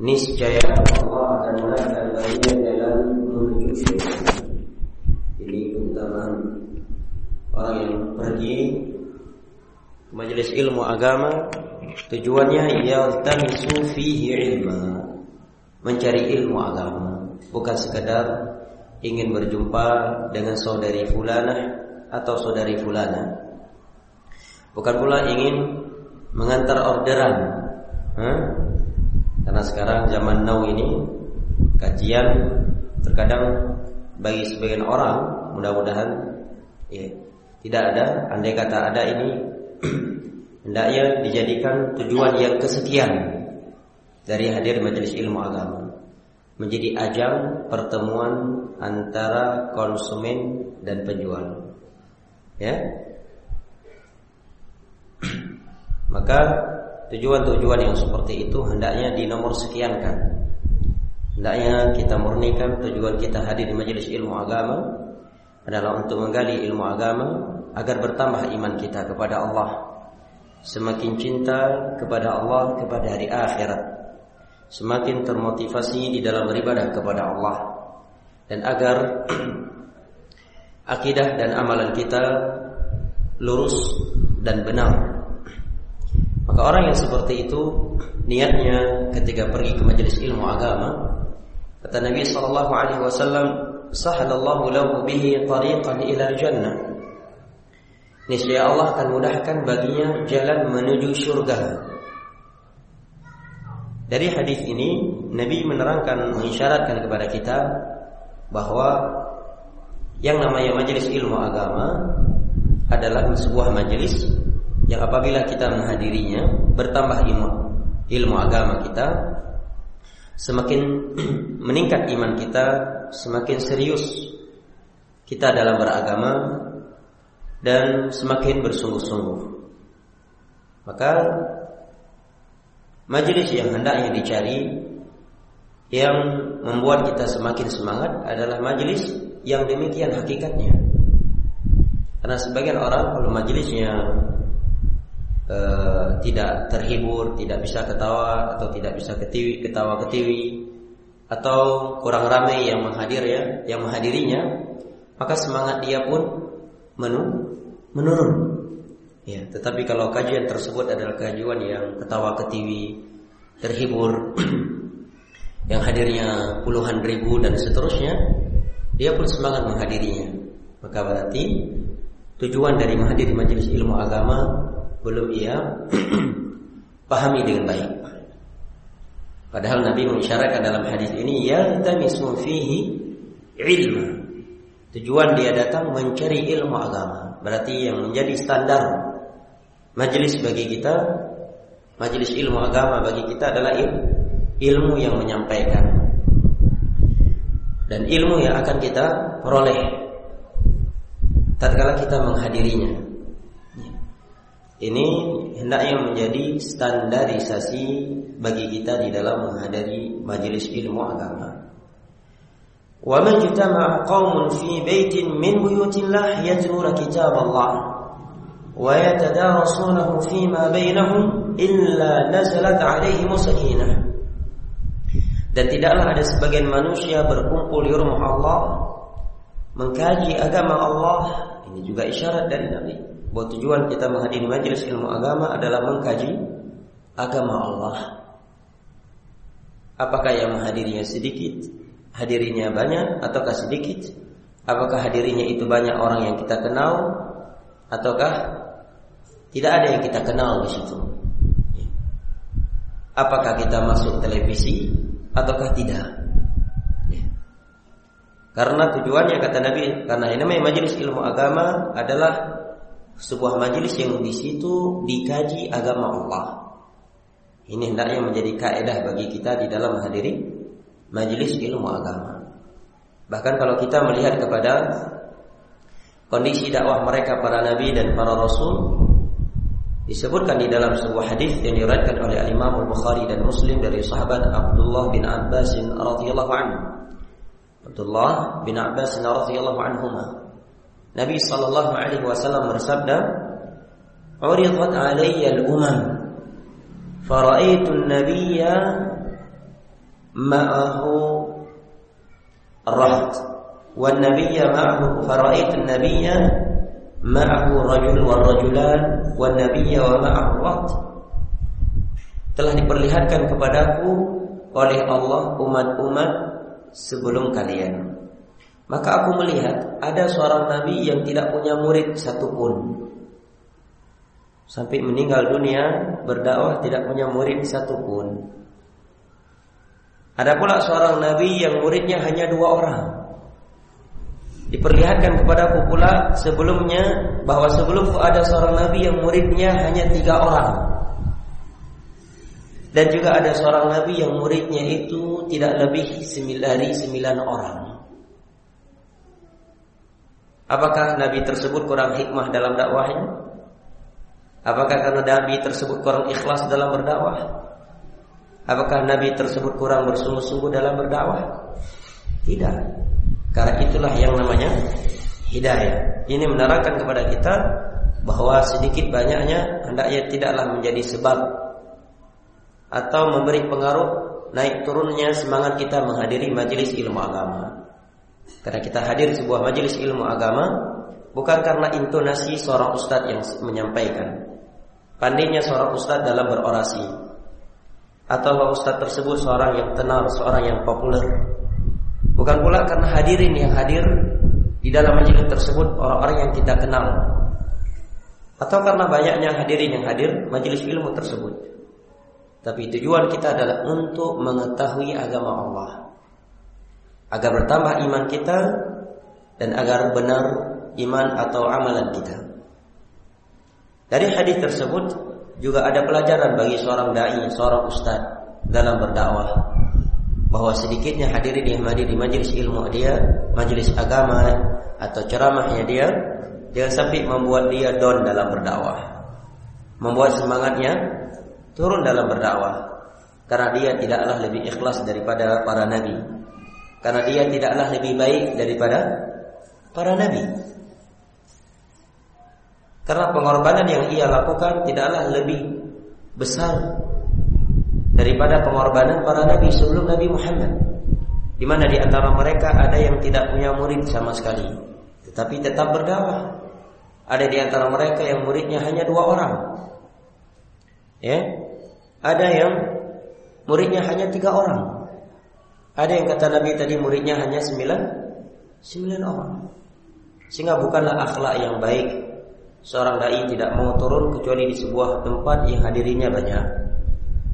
niscaya Allah akan menaikkan bagian dalam menuju syurga. Ini keutamaan orang yang pergi ke majelis ilmu agama tujuannya yaltamisu fihi ilma mencari ilmu agama bukan sekedar ingin berjumpa dengan saudari fulana atau saudari fulana bukan pula ingin mengantar orderan huh? Karena sekarang zaman now ini kajian terkadang bagi sebagian orang mudah-mudahan ya, tidak ada andai kata ada ini hendaknya dijadikan tujuan yang kesekian dari hadir majelis ilmu agama. Menjadi ajang pertemuan antara konsumen dan penjual. Ya? Maka Tujuan-tujuan yang seperti itu hendaknya dinomor sekiankan. Hendaknya kita murnikan tujuan kita hadir di majelis ilmu agama adalah untuk menggali ilmu agama agar bertambah iman kita kepada Allah. Semakin cinta kepada Allah kepada hari akhirat. Semakin termotivasi di dalam beribadah kepada Allah. Dan agar akidah dan amalan kita lurus dan benar maka orang yang seperti itu niatnya ketika pergi ke majelis ilmu agama kata Nabi sallallahu alaihi wasallam sahalallahu lahu bihi tariqan ila jannah. Niscaya Allah akan mudahkan baginya jalan menuju surga dari hadis ini Nabi menerangkan mengisyaratkan kepada kita bahwa yang namanya majelis ilmu agama adalah sebuah majelis yang apabila kita menghadirinya bertambah ilmu ilmu agama kita semakin meningkat iman kita semakin serius kita dalam beragama dan semakin bersungguh-sungguh. Maka majelis yang hendaknya dicari yang membuat kita semakin semangat adalah majelis yang demikian hakikatnya. Karena sebagian orang kalau majelisnya e, tidak terhibur, tidak bisa ketawa atau tidak bisa ketiwi, ketawa ketiwi atau kurang ramai yang menghadir ya, yang menghadirinya, maka semangat dia pun menu, menurun. Ya, tetapi kalau kajian tersebut adalah kajian yang ketawa ketiwi, terhibur, yang hadirnya puluhan ribu dan seterusnya, dia pun semangat menghadirinya. Maka berarti tujuan dari menghadiri majelis ilmu agama belum ia pahami dengan baik. Padahal Nabi mengisyaratkan dalam hadis ini ya tamisu fihi ilmu. Tujuan dia datang mencari ilmu agama. Berarti yang menjadi standar majelis bagi kita, majelis ilmu agama bagi kita adalah ilmu, ilmu yang menyampaikan. Dan ilmu yang akan kita peroleh tatkala kita menghadirinya. Ini hendaknya menjadi standarisasi bagi kita di dalam menghadiri majelis ilmu agama. Wa man jitama'a qaumun fi baitin min buyutillah yatluna kitab Allah wa yatadarasunahu fima bainahum illa nazalat alaihim sakinah. Dan tidaklah ada sebagian manusia berkumpul di rumah Allah mengkaji agama Allah. Ini juga isyarat dari Nabi bahwa tujuan kita menghadiri majelis ilmu agama adalah mengkaji agama Allah. Apakah yang menghadirinya sedikit, hadirinya banyak ataukah sedikit? Apakah hadirinya itu banyak orang yang kita kenal ataukah tidak ada yang kita kenal di situ? Apakah kita masuk televisi ataukah tidak? Karena tujuannya kata Nabi, karena ini namanya majelis ilmu agama adalah sebuah majelis yang di situ dikaji agama Allah. Ini hendaknya menjadi kaidah bagi kita di dalam menghadiri majelis ilmu agama. Bahkan kalau kita melihat kepada kondisi dakwah mereka para nabi dan para rasul disebutkan di dalam sebuah hadis yang diriwayatkan oleh Imam Al-Bukhari dan Muslim dari sahabat Abdullah bin Abbas radhiyallahu anhu. Abdullah bin Abbas radhiyallahu anhuma Nabi sallallahu alaihi wasallam bersabda, "Uridat alayya al-umam, faraitu an-nabiyya ma'ahu rahat wan nabiyya ma'ahu fara'ait an-nabiyya ma'ahu rajul wa rajulan wan nabiyya wa ma'ahu rahat telah diperlihatkan kepadaku oleh Allah umat-umat sebelum kalian maka aku melihat ada seorang nabi yang tidak punya murid satupun sampai meninggal dunia berdakwah tidak punya murid satupun ada pula seorang nabi yang muridnya hanya dua orang. Diperlihatkan kepadaku pula sebelumnya bahwa sebelum ada seorang nabi yang muridnya hanya tiga orang. Dan juga ada seorang nabi yang muridnya itu tidak lebih dari sembilan orang. Apakah nabi tersebut kurang hikmah dalam dakwahnya? Apakah karena nabi tersebut kurang ikhlas dalam berdakwah? Apakah Nabi tersebut kurang bersungguh-sungguh dalam berdakwah? Tidak. Karena itulah yang namanya hidayah. Ini menerangkan kepada kita bahwa sedikit banyaknya hendaknya tidaklah menjadi sebab atau memberi pengaruh naik turunnya semangat kita menghadiri majelis ilmu agama. Karena kita hadir sebuah majelis ilmu agama bukan karena intonasi seorang ustadz yang menyampaikan. Pandainya seorang ustadz dalam berorasi, atau ustaz tersebut seorang yang tenar, seorang yang populer. Bukan pula karena hadirin yang hadir di dalam majelis tersebut orang-orang yang kita kenal. Atau karena banyaknya hadirin yang hadir majelis ilmu tersebut. Tapi tujuan kita adalah untuk mengetahui agama Allah. Agar bertambah iman kita dan agar benar iman atau amalan kita. Dari hadis tersebut juga ada pelajaran bagi seorang dai, seorang ustaz dalam berdakwah bahwa sedikitnya hadirin yang hadir di majelis ilmu dia, majelis agama atau ceramahnya dia jangan sampai membuat dia down dalam berdakwah. Membuat semangatnya turun dalam berdakwah karena dia tidaklah lebih ikhlas daripada para nabi. Karena dia tidaklah lebih baik daripada para nabi. Karena pengorbanan yang ia lakukan tidaklah lebih besar daripada pengorbanan para nabi sebelum Nabi Muhammad. Di mana di antara mereka ada yang tidak punya murid sama sekali, tetapi tetap berdakwah. Ada di antara mereka yang muridnya hanya dua orang. Ya, ada yang muridnya hanya tiga orang. Ada yang kata Nabi tadi muridnya hanya sembilan, sembilan orang. Sehingga bukanlah akhlak yang baik seorang dai tidak mau turun kecuali di sebuah tempat yang hadirinya banyak.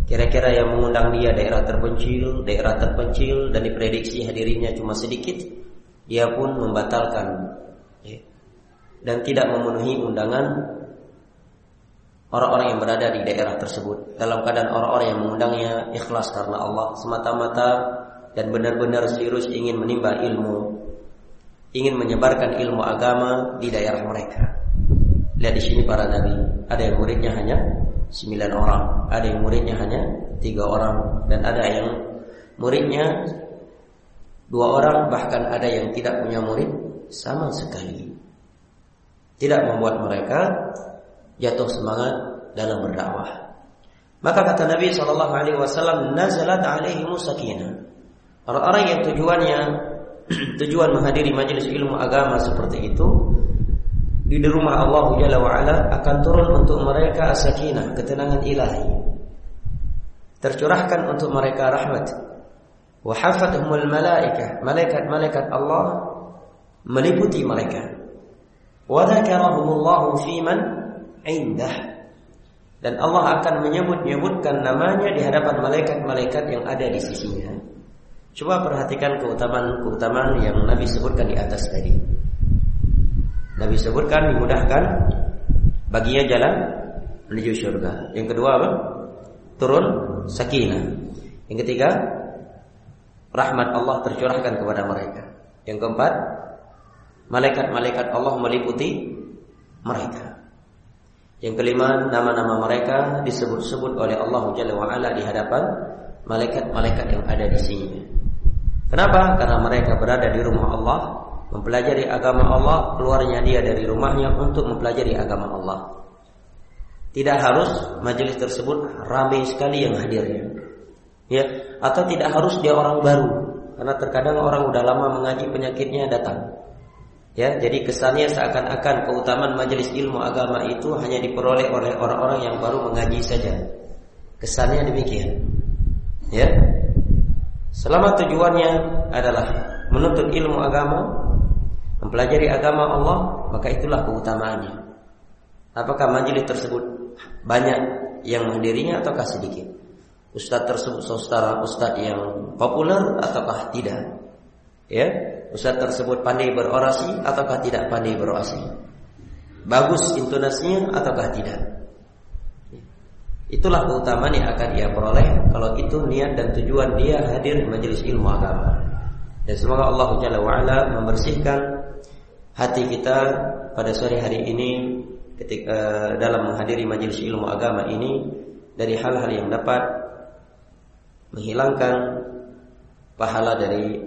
Kira-kira yang mengundang dia daerah terpencil, daerah terpencil dan diprediksi hadirinya cuma sedikit, dia pun membatalkan ya, dan tidak memenuhi undangan orang-orang yang berada di daerah tersebut. Dalam keadaan orang-orang yang mengundangnya ikhlas karena Allah semata-mata dan benar-benar serius ingin menimba ilmu, ingin menyebarkan ilmu agama di daerah mereka. Lihat di sini para nabi, ada yang muridnya hanya sembilan orang, ada yang muridnya hanya tiga orang, dan ada yang muridnya dua orang, bahkan ada yang tidak punya murid sama sekali. Tidak membuat mereka jatuh semangat dalam berdakwah. Maka kata Nabi Shallallahu Alaihi Wasallam, nazalat alaihi sakinah. Orang-orang yang tujuannya tujuan menghadiri majelis ilmu agama seperti itu di rumah Allah Jalla akan turun untuk mereka sakinah, ketenangan ilahi. Tercurahkan untuk mereka rahmat. Wa hafathumul malaikah, malaikat-malaikat Allah meliputi mereka. Wa dzakarahumullahu fi man indah. Dan Allah akan menyebut-nyebutkan namanya di hadapan malaikat-malaikat yang ada di sisinya. Coba perhatikan keutamaan-keutamaan yang Nabi sebutkan di atas tadi. Nabi sebutkan dimudahkan baginya jalan menuju surga. Yang kedua apa? Turun sakinah. Yang ketiga, rahmat Allah tercurahkan kepada mereka. Yang keempat, malaikat-malaikat Allah meliputi mereka. Yang kelima, nama-nama mereka disebut-sebut oleh Allah Jalla wa'ala di hadapan malaikat-malaikat yang ada di sini. Kenapa? Karena mereka berada di rumah Allah mempelajari agama Allah, keluarnya dia dari rumahnya untuk mempelajari agama Allah. Tidak harus majelis tersebut ramai sekali yang hadirnya. Ya, atau tidak harus dia orang baru. Karena terkadang orang udah lama mengaji penyakitnya datang. Ya, jadi kesannya seakan-akan keutamaan majelis ilmu agama itu hanya diperoleh oleh orang-orang yang baru mengaji saja. Kesannya demikian. Ya. Selama tujuannya adalah menuntut ilmu agama, mempelajari agama Allah, maka itulah keutamaannya. Apakah majelis tersebut banyak yang menghadirinya ataukah sedikit? Ustadz tersebut saudara ustadz yang populer ataukah tidak? Ya, Ustaz tersebut pandai berorasi ataukah tidak pandai berorasi? Bagus intonasinya ataukah tidak? Itulah keutamaan yang akan ia peroleh kalau itu niat dan tujuan dia hadir di majelis ilmu agama. Dan semoga Allah Jalla wa'ala membersihkan hati kita pada sore hari ini ketika uh, dalam menghadiri majelis ilmu agama ini dari hal-hal yang dapat menghilangkan pahala dari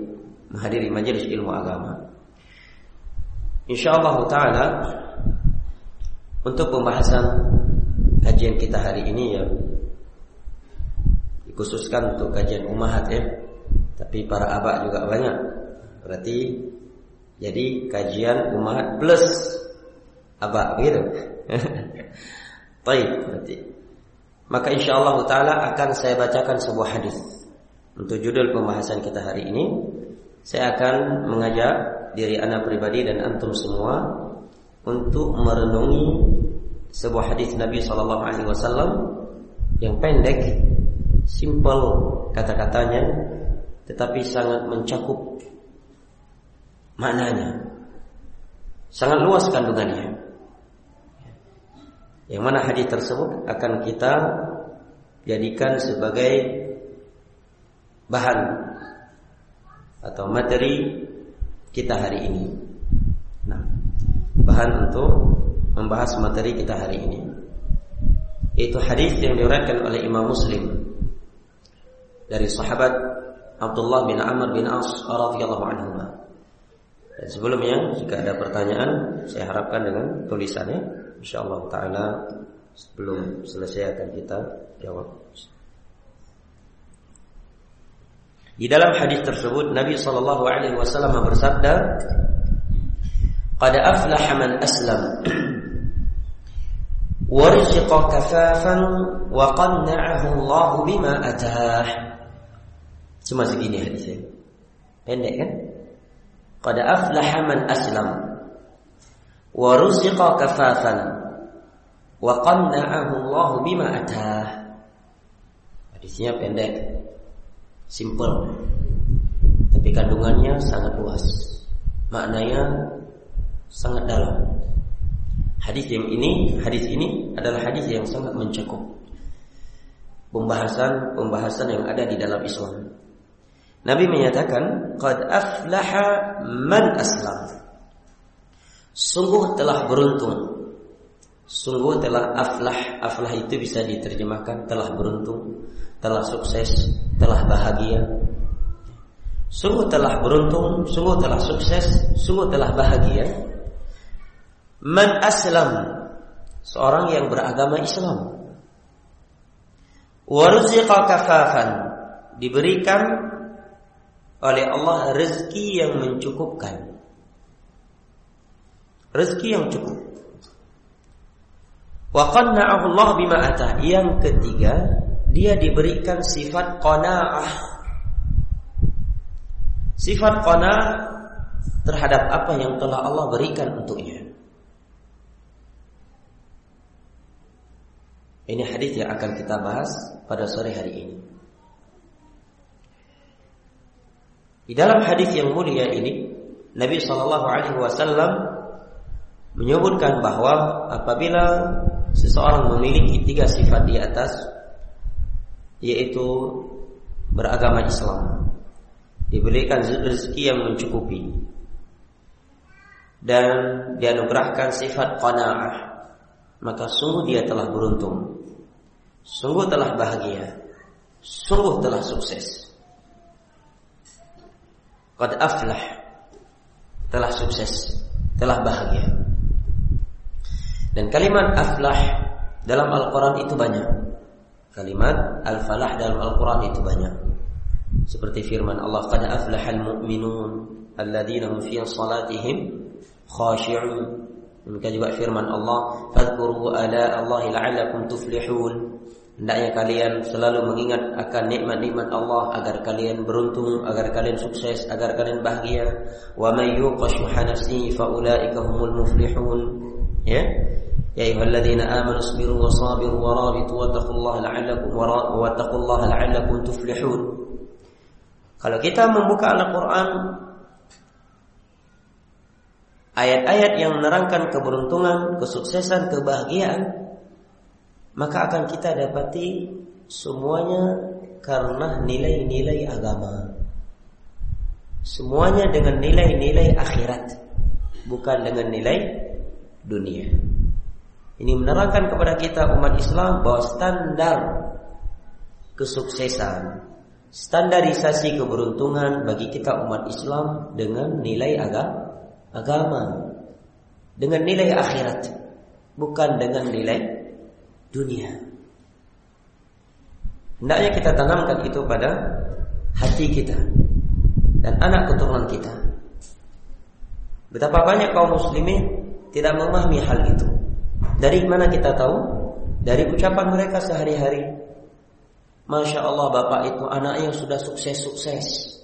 menghadiri majelis ilmu agama. Insyaallah taala untuk pembahasan kajian kita hari ini ya dikhususkan untuk kajian umahat ya. Tapi para abak juga banyak. Berarti jadi kajian umahat plus abak begitu. Baik berarti. Maka insyaallah taala akan saya bacakan sebuah hadis untuk judul pembahasan kita hari ini saya akan mengajak diri anak pribadi dan antum semua untuk merenungi sebuah hadis Nabi Shallallahu Alaihi Wasallam yang pendek, simple kata-katanya, tetapi sangat mencakup maknanya, sangat luas kandungannya. Yang mana hadis tersebut akan kita jadikan sebagai bahan atau materi kita hari ini. Nah, bahan untuk membahas materi kita hari ini. Itu hadis yang diriwayatkan oleh Imam Muslim dari sahabat Abdullah bin Amr bin As radhiyallahu anhu. Dan sebelumnya jika ada pertanyaan saya harapkan dengan tulisannya insyaallah taala sebelum selesai akan kita jawab. Di dalam hadis tersebut Nabi sallallahu alaihi wasallam bersabda, "Qad aflaha man aslam warziqa kafafan wa qanna'ahu Allah bima atah." Cuma segini hadisnya. Pendek kan? Qad aflaha man aslam warziqa kafafan wa qanna'ahu Allah bima atah. Hadisnya pendek simple tapi kandungannya sangat luas maknanya sangat dalam hadis yang ini hadis ini adalah hadis yang sangat mencakup pembahasan pembahasan yang ada di dalam Islam. Nabi menyatakan qad aflaha man aslam. Sungguh telah beruntung. Sungguh telah aflah. Aflah itu bisa diterjemahkan telah beruntung Telah sukses Telah bahagia. Sungguh telah beruntung Sungguh telah sukses Sungguh telah bahagia Man aslam Seorang yang beragama Islam Warziqa kafafan Diberikan oleh Allah rezeki yang mencukupkan Rezeki yang cukup Wa qanna'ahu Allah bima atah. Yang ketiga, dia diberikan sifat qanaah. Sifat qanaah terhadap apa yang telah Allah berikan untuknya. Ini hadis yang akan kita bahas pada sore hari ini. Di dalam hadis yang mulia ini, Nabi Shallallahu Alaihi Wasallam menyebutkan bahwa apabila seseorang memiliki tiga sifat di atas yaitu beragama Islam diberikan rezeki yang mencukupi dan dianugerahkan sifat qanaah maka sungguh dia telah beruntung sungguh telah bahagia sungguh telah sukses qad aflah telah sukses telah bahagia dan kalimat aflah dalam Al-Quran itu banyak. Kalimat al-falah dalam Al-Quran itu banyak. Seperti firman Allah, "Qad aflahal mu'minun alladzina hum fi salatihim khashi'un." Demikian juga firman Allah, "Fadhkuru ala Allah la'allakum tuflihun." Hendaknya kalian selalu mengingat akan nikmat-nikmat Allah agar kalian beruntung, agar kalian sukses, agar kalian bahagia. Wa may yuqashuha nafsihi fa ulaika humul muflihun. Ya. Ayyuhalladzina amanu sabiru wa sabiru wa rabitu wa taqullaha la'allakum wa taqullaha la'allakum tuflihun. Kalau kita membuka Al-Qur'an ayat-ayat yang menerangkan keberuntungan, kesuksesan, kebahagiaan, maka akan kita dapati semuanya karena nilai-nilai agama. Semuanya dengan nilai-nilai akhirat, bukan dengan nilai dunia. Ini menerangkan kepada kita umat Islam bahwa standar kesuksesan, standarisasi keberuntungan bagi kita umat Islam dengan nilai agama, agama dengan nilai akhirat, bukan dengan nilai dunia. Hendaknya kita tanamkan itu pada hati kita dan anak keturunan kita. Betapa banyak kaum muslimin tidak memahami hal itu. Dari mana kita tahu? Dari ucapan mereka sehari-hari. Masya Allah bapak itu anaknya sudah sukses-sukses.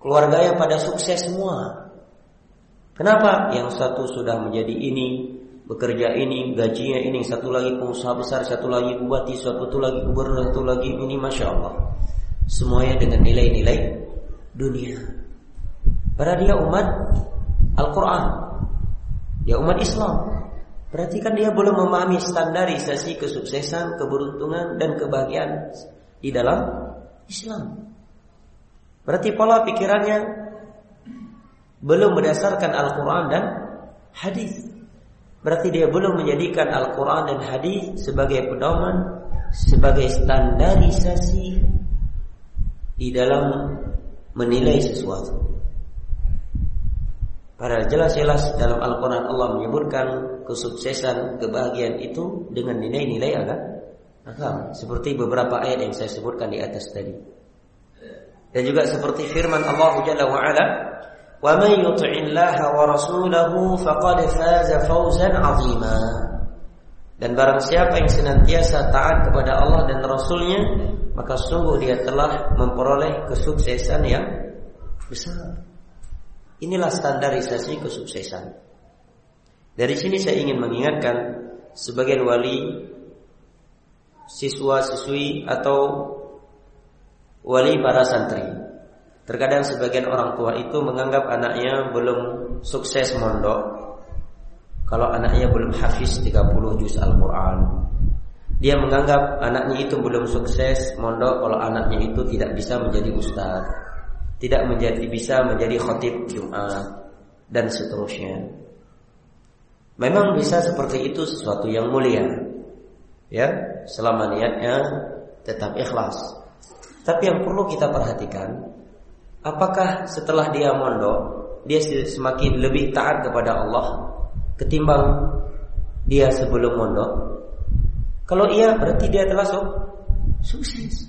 Keluarganya pada sukses semua. Kenapa? Yang satu sudah menjadi ini, bekerja ini, gajinya ini, satu lagi pengusaha besar, satu lagi bupati, satu lagi gubernur, satu lagi ini, masya Allah. Semuanya dengan nilai-nilai dunia. Padahal dia umat Al-Quran, dia umat Islam. Berarti kan dia belum memahami standarisasi kesuksesan, keberuntungan, dan kebahagiaan di dalam Islam. Berarti pola pikirannya belum berdasarkan Al-Quran dan hadis. Berarti dia belum menjadikan Al-Quran dan hadis sebagai pedoman, sebagai standarisasi di dalam menilai sesuatu. Pada jelas-jelas dalam Al-Quran Allah menyebutkan kesuksesan, kebahagiaan itu dengan nilai-nilai agama. Seperti beberapa ayat yang saya sebutkan di atas tadi. Dan juga seperti firman Allah Jalla wa'ala ومن يطع الله ورسوله فقد فاز فوزا عظيما dan barang siapa yang senantiasa taat kepada Allah dan Rasulnya maka sungguh dia telah memperoleh kesuksesan yang besar inilah standarisasi kesuksesan dari sini saya ingin mengingatkan sebagian wali siswa-siswi atau wali para santri Terkadang sebagian orang tua itu menganggap anaknya belum sukses mondok kalau anaknya belum hafiz 30 juz Al-Quran. Dia menganggap anaknya itu belum sukses mondok kalau anaknya itu tidak bisa menjadi ustaz, tidak menjadi bisa menjadi khotib Jumat dan seterusnya. Memang bisa seperti itu sesuatu yang mulia. Ya, selama niatnya tetap ikhlas. Tapi yang perlu kita perhatikan Apakah setelah dia mondok dia semakin lebih taat kepada Allah ketimbang dia sebelum mondok? Kalau iya berarti dia telah sukses.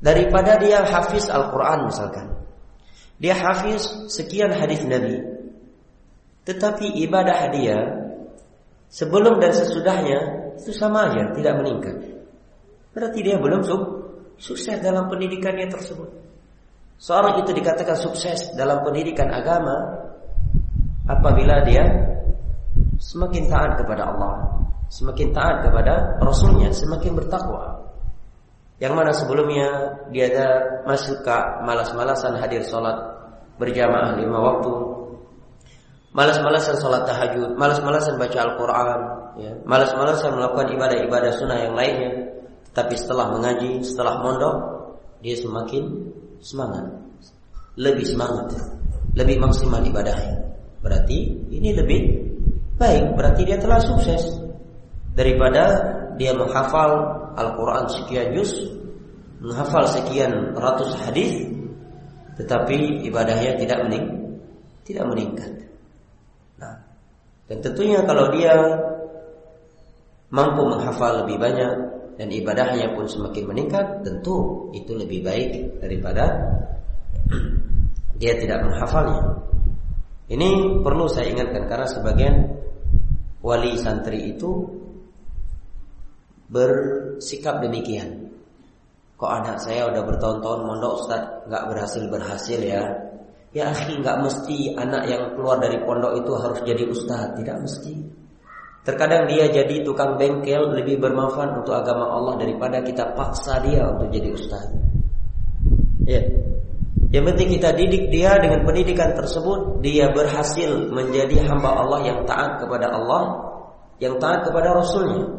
Daripada dia hafiz Al-Quran misalkan. Dia hafiz sekian hadis Nabi. Tetapi ibadah dia sebelum dan sesudahnya itu sama aja, tidak meningkat. Berarti dia belum sukses dalam pendidikannya tersebut. Seorang itu dikatakan sukses dalam pendidikan agama apabila dia semakin taat kepada Allah, semakin taat kepada Rasulnya, semakin bertakwa. Yang mana sebelumnya dia ada masuk malas-malasan hadir sholat berjamaah lima waktu, malas-malasan sholat tahajud, malas-malasan baca Al-Quran, ya, malas-malasan melakukan ibadah-ibadah sunnah yang lainnya. Tapi setelah mengaji, setelah mondok, dia semakin semangat, lebih semangat, lebih maksimal ibadahnya. Berarti ini lebih baik, berarti dia telah sukses daripada dia menghafal Al-Quran sekian juz, menghafal sekian ratus hadis, tetapi ibadahnya tidak mening tidak meningkat. Nah, dan tentunya kalau dia mampu menghafal lebih banyak, dan ibadahnya pun semakin meningkat, tentu itu lebih baik daripada dia tidak menghafalnya. Ini perlu saya ingatkan karena sebagian wali santri itu bersikap demikian. Kok anak saya udah bertahun-tahun mondok Ustaz nggak berhasil berhasil ya? Ya akhi nggak mesti anak yang keluar dari pondok itu harus jadi ustaz, tidak mesti. Terkadang dia jadi tukang bengkel lebih bermanfaat untuk agama Allah daripada kita paksa dia untuk jadi ustaz. Ya. Yang penting kita didik dia dengan pendidikan tersebut dia berhasil menjadi hamba Allah yang taat kepada Allah, yang taat kepada Rasulnya.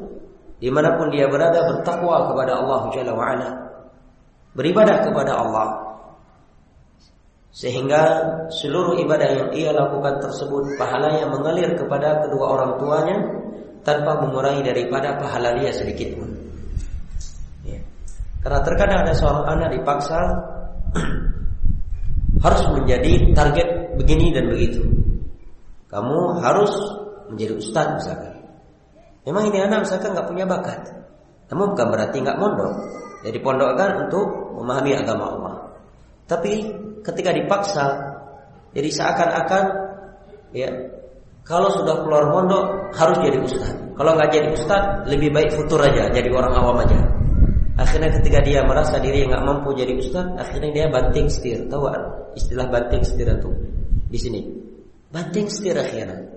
Di mana pun dia berada bertakwa kepada Allah Jalla wa'ala Beribadah kepada Allah sehingga seluruh ibadah yang ia lakukan tersebut pahalanya mengalir kepada kedua orang tuanya tanpa mengurangi daripada pahala dia sedikit pun. Ya. Karena terkadang ada seorang anak dipaksa harus menjadi target begini dan begitu. Kamu harus menjadi ustaz misalkan. Memang ini anak misalkan nggak punya bakat. Namun bukan berarti nggak mondok. Jadi pondok kan untuk memahami agama Allah. Tapi ketika dipaksa jadi seakan-akan ya kalau sudah keluar pondok harus jadi ustaz. Kalau nggak jadi ustaz lebih baik futur aja jadi orang awam aja. Akhirnya ketika dia merasa diri nggak mampu jadi ustaz, akhirnya dia banting setir. Tahu istilah banting setir itu di sini? Banting setir akhirnya.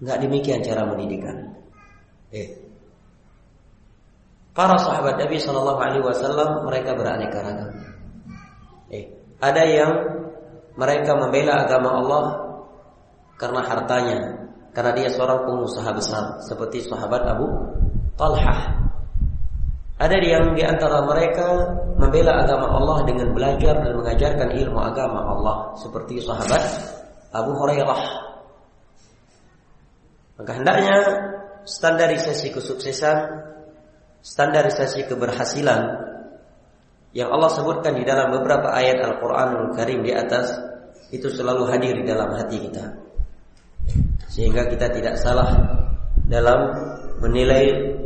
Nggak demikian cara mendidikan. Eh. Para sahabat Nabi Shallallahu Alaihi Wasallam mereka beraneka ragam. Eh, ada yang mereka membela agama Allah karena hartanya, karena dia seorang pengusaha besar seperti sahabat Abu Talhah. Ada yang di antara mereka membela agama Allah dengan belajar dan mengajarkan ilmu agama Allah seperti sahabat Abu Hurairah. Maka hendaknya standarisasi kesuksesan, standarisasi keberhasilan yang Allah sebutkan di dalam beberapa ayat Al-Qur'anul Karim di atas itu selalu hadir di dalam hati kita. Sehingga kita tidak salah dalam menilai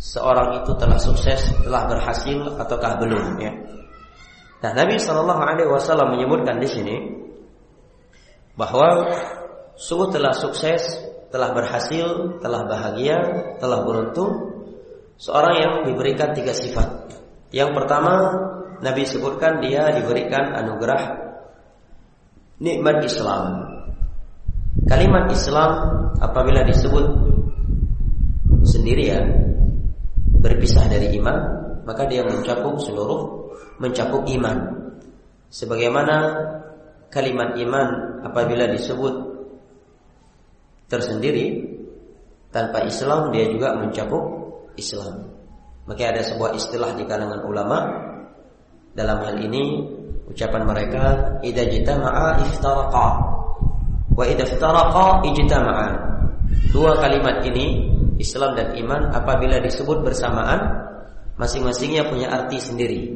seorang itu telah sukses, telah berhasil ataukah belum ya. Nah, Nabi Shallallahu alaihi wasallam menyebutkan di sini bahwa sungguh telah sukses, telah berhasil, telah bahagia, telah beruntung seorang yang diberikan tiga sifat. Yang pertama Nabi sebutkan dia diberikan anugerah nikmat Islam. Kalimat Islam apabila disebut sendirian berpisah dari iman, maka dia mencakup seluruh mencakup iman. Sebagaimana kalimat iman apabila disebut tersendiri tanpa Islam dia juga mencakup Islam. Maka ada sebuah istilah di kalangan ulama dalam hal ini ucapan mereka idza jitama'a iftaraqa wa idza iftaraqa ijtama'a. Dua kalimat ini Islam dan iman apabila disebut bersamaan masing-masingnya punya arti sendiri.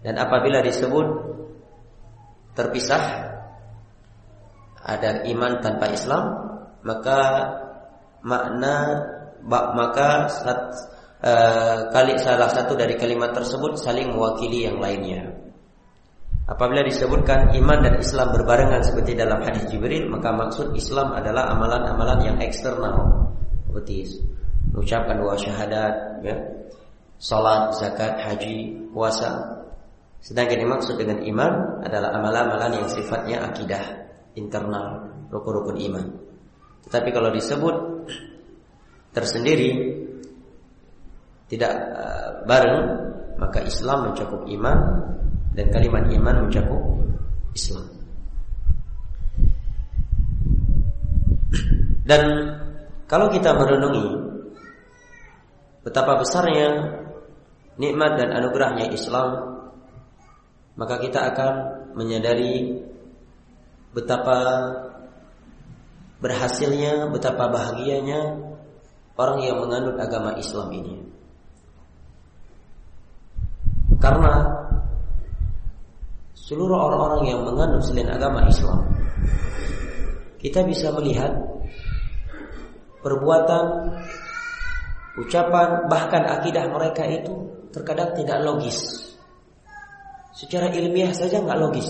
Dan apabila disebut terpisah ada iman tanpa Islam maka makna maka Eh, kali salah satu dari kalimat tersebut saling mewakili yang lainnya. Apabila disebutkan iman dan Islam berbarengan seperti dalam hadis Jibril, maka maksud Islam adalah amalan-amalan yang eksternal, seperti mengucapkan dua syahadat, ya, salat, zakat, haji, puasa. Sedangkan yang maksud dengan iman adalah amalan-amalan yang sifatnya akidah, internal, rukun-rukun iman. Tetapi kalau disebut tersendiri tidak uh, bareng maka Islam mencakup iman dan kalimat iman mencakup Islam. Dan kalau kita merenungi betapa besarnya nikmat dan anugerahnya Islam, maka kita akan menyadari betapa berhasilnya, betapa bahagianya orang yang menganut agama Islam ini. Karena seluruh orang-orang yang menganut selain agama Islam kita bisa melihat perbuatan ucapan bahkan akidah mereka itu terkadang tidak logis. Secara ilmiah saja nggak logis.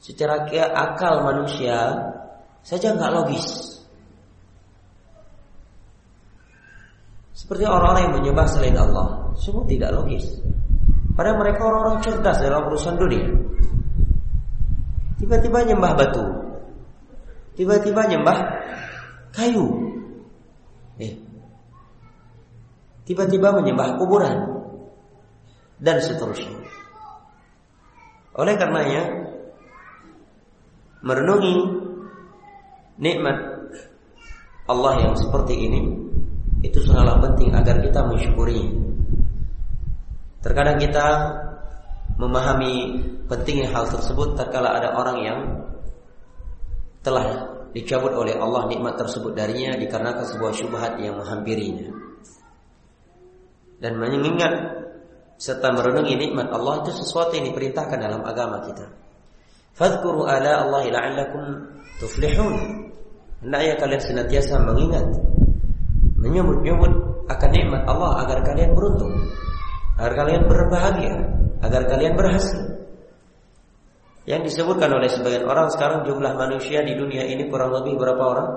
Secara akal manusia saja nggak logis. Seperti orang-orang yang menyembah selain Allah, semua tidak logis. Padahal mereka orang-orang cerdas dalam urusan dunia. Tiba-tiba nyembah batu. Tiba-tiba nyembah kayu. Eh. Tiba-tiba menyembah kuburan. Dan seterusnya. Oleh karenanya merenungi nikmat Allah yang seperti ini itu sangatlah penting agar kita mensyukuri. Terkadang kita memahami pentingnya hal tersebut tatkala ada orang yang telah dicabut oleh Allah nikmat tersebut darinya dikarenakan sebuah syubhat yang menghampirinya. Dan mengingat serta merenungi nikmat Allah itu sesuatu yang diperintahkan dalam agama kita. Fadhkuru ala Allah la'allakum tuflihun. Hendaknya kalian senantiasa mengingat menyebut-nyebut akan nikmat Allah agar kalian beruntung, agar kalian berbahagia, agar kalian berhasil. Yang disebutkan oleh sebagian orang sekarang jumlah manusia di dunia ini kurang lebih berapa orang?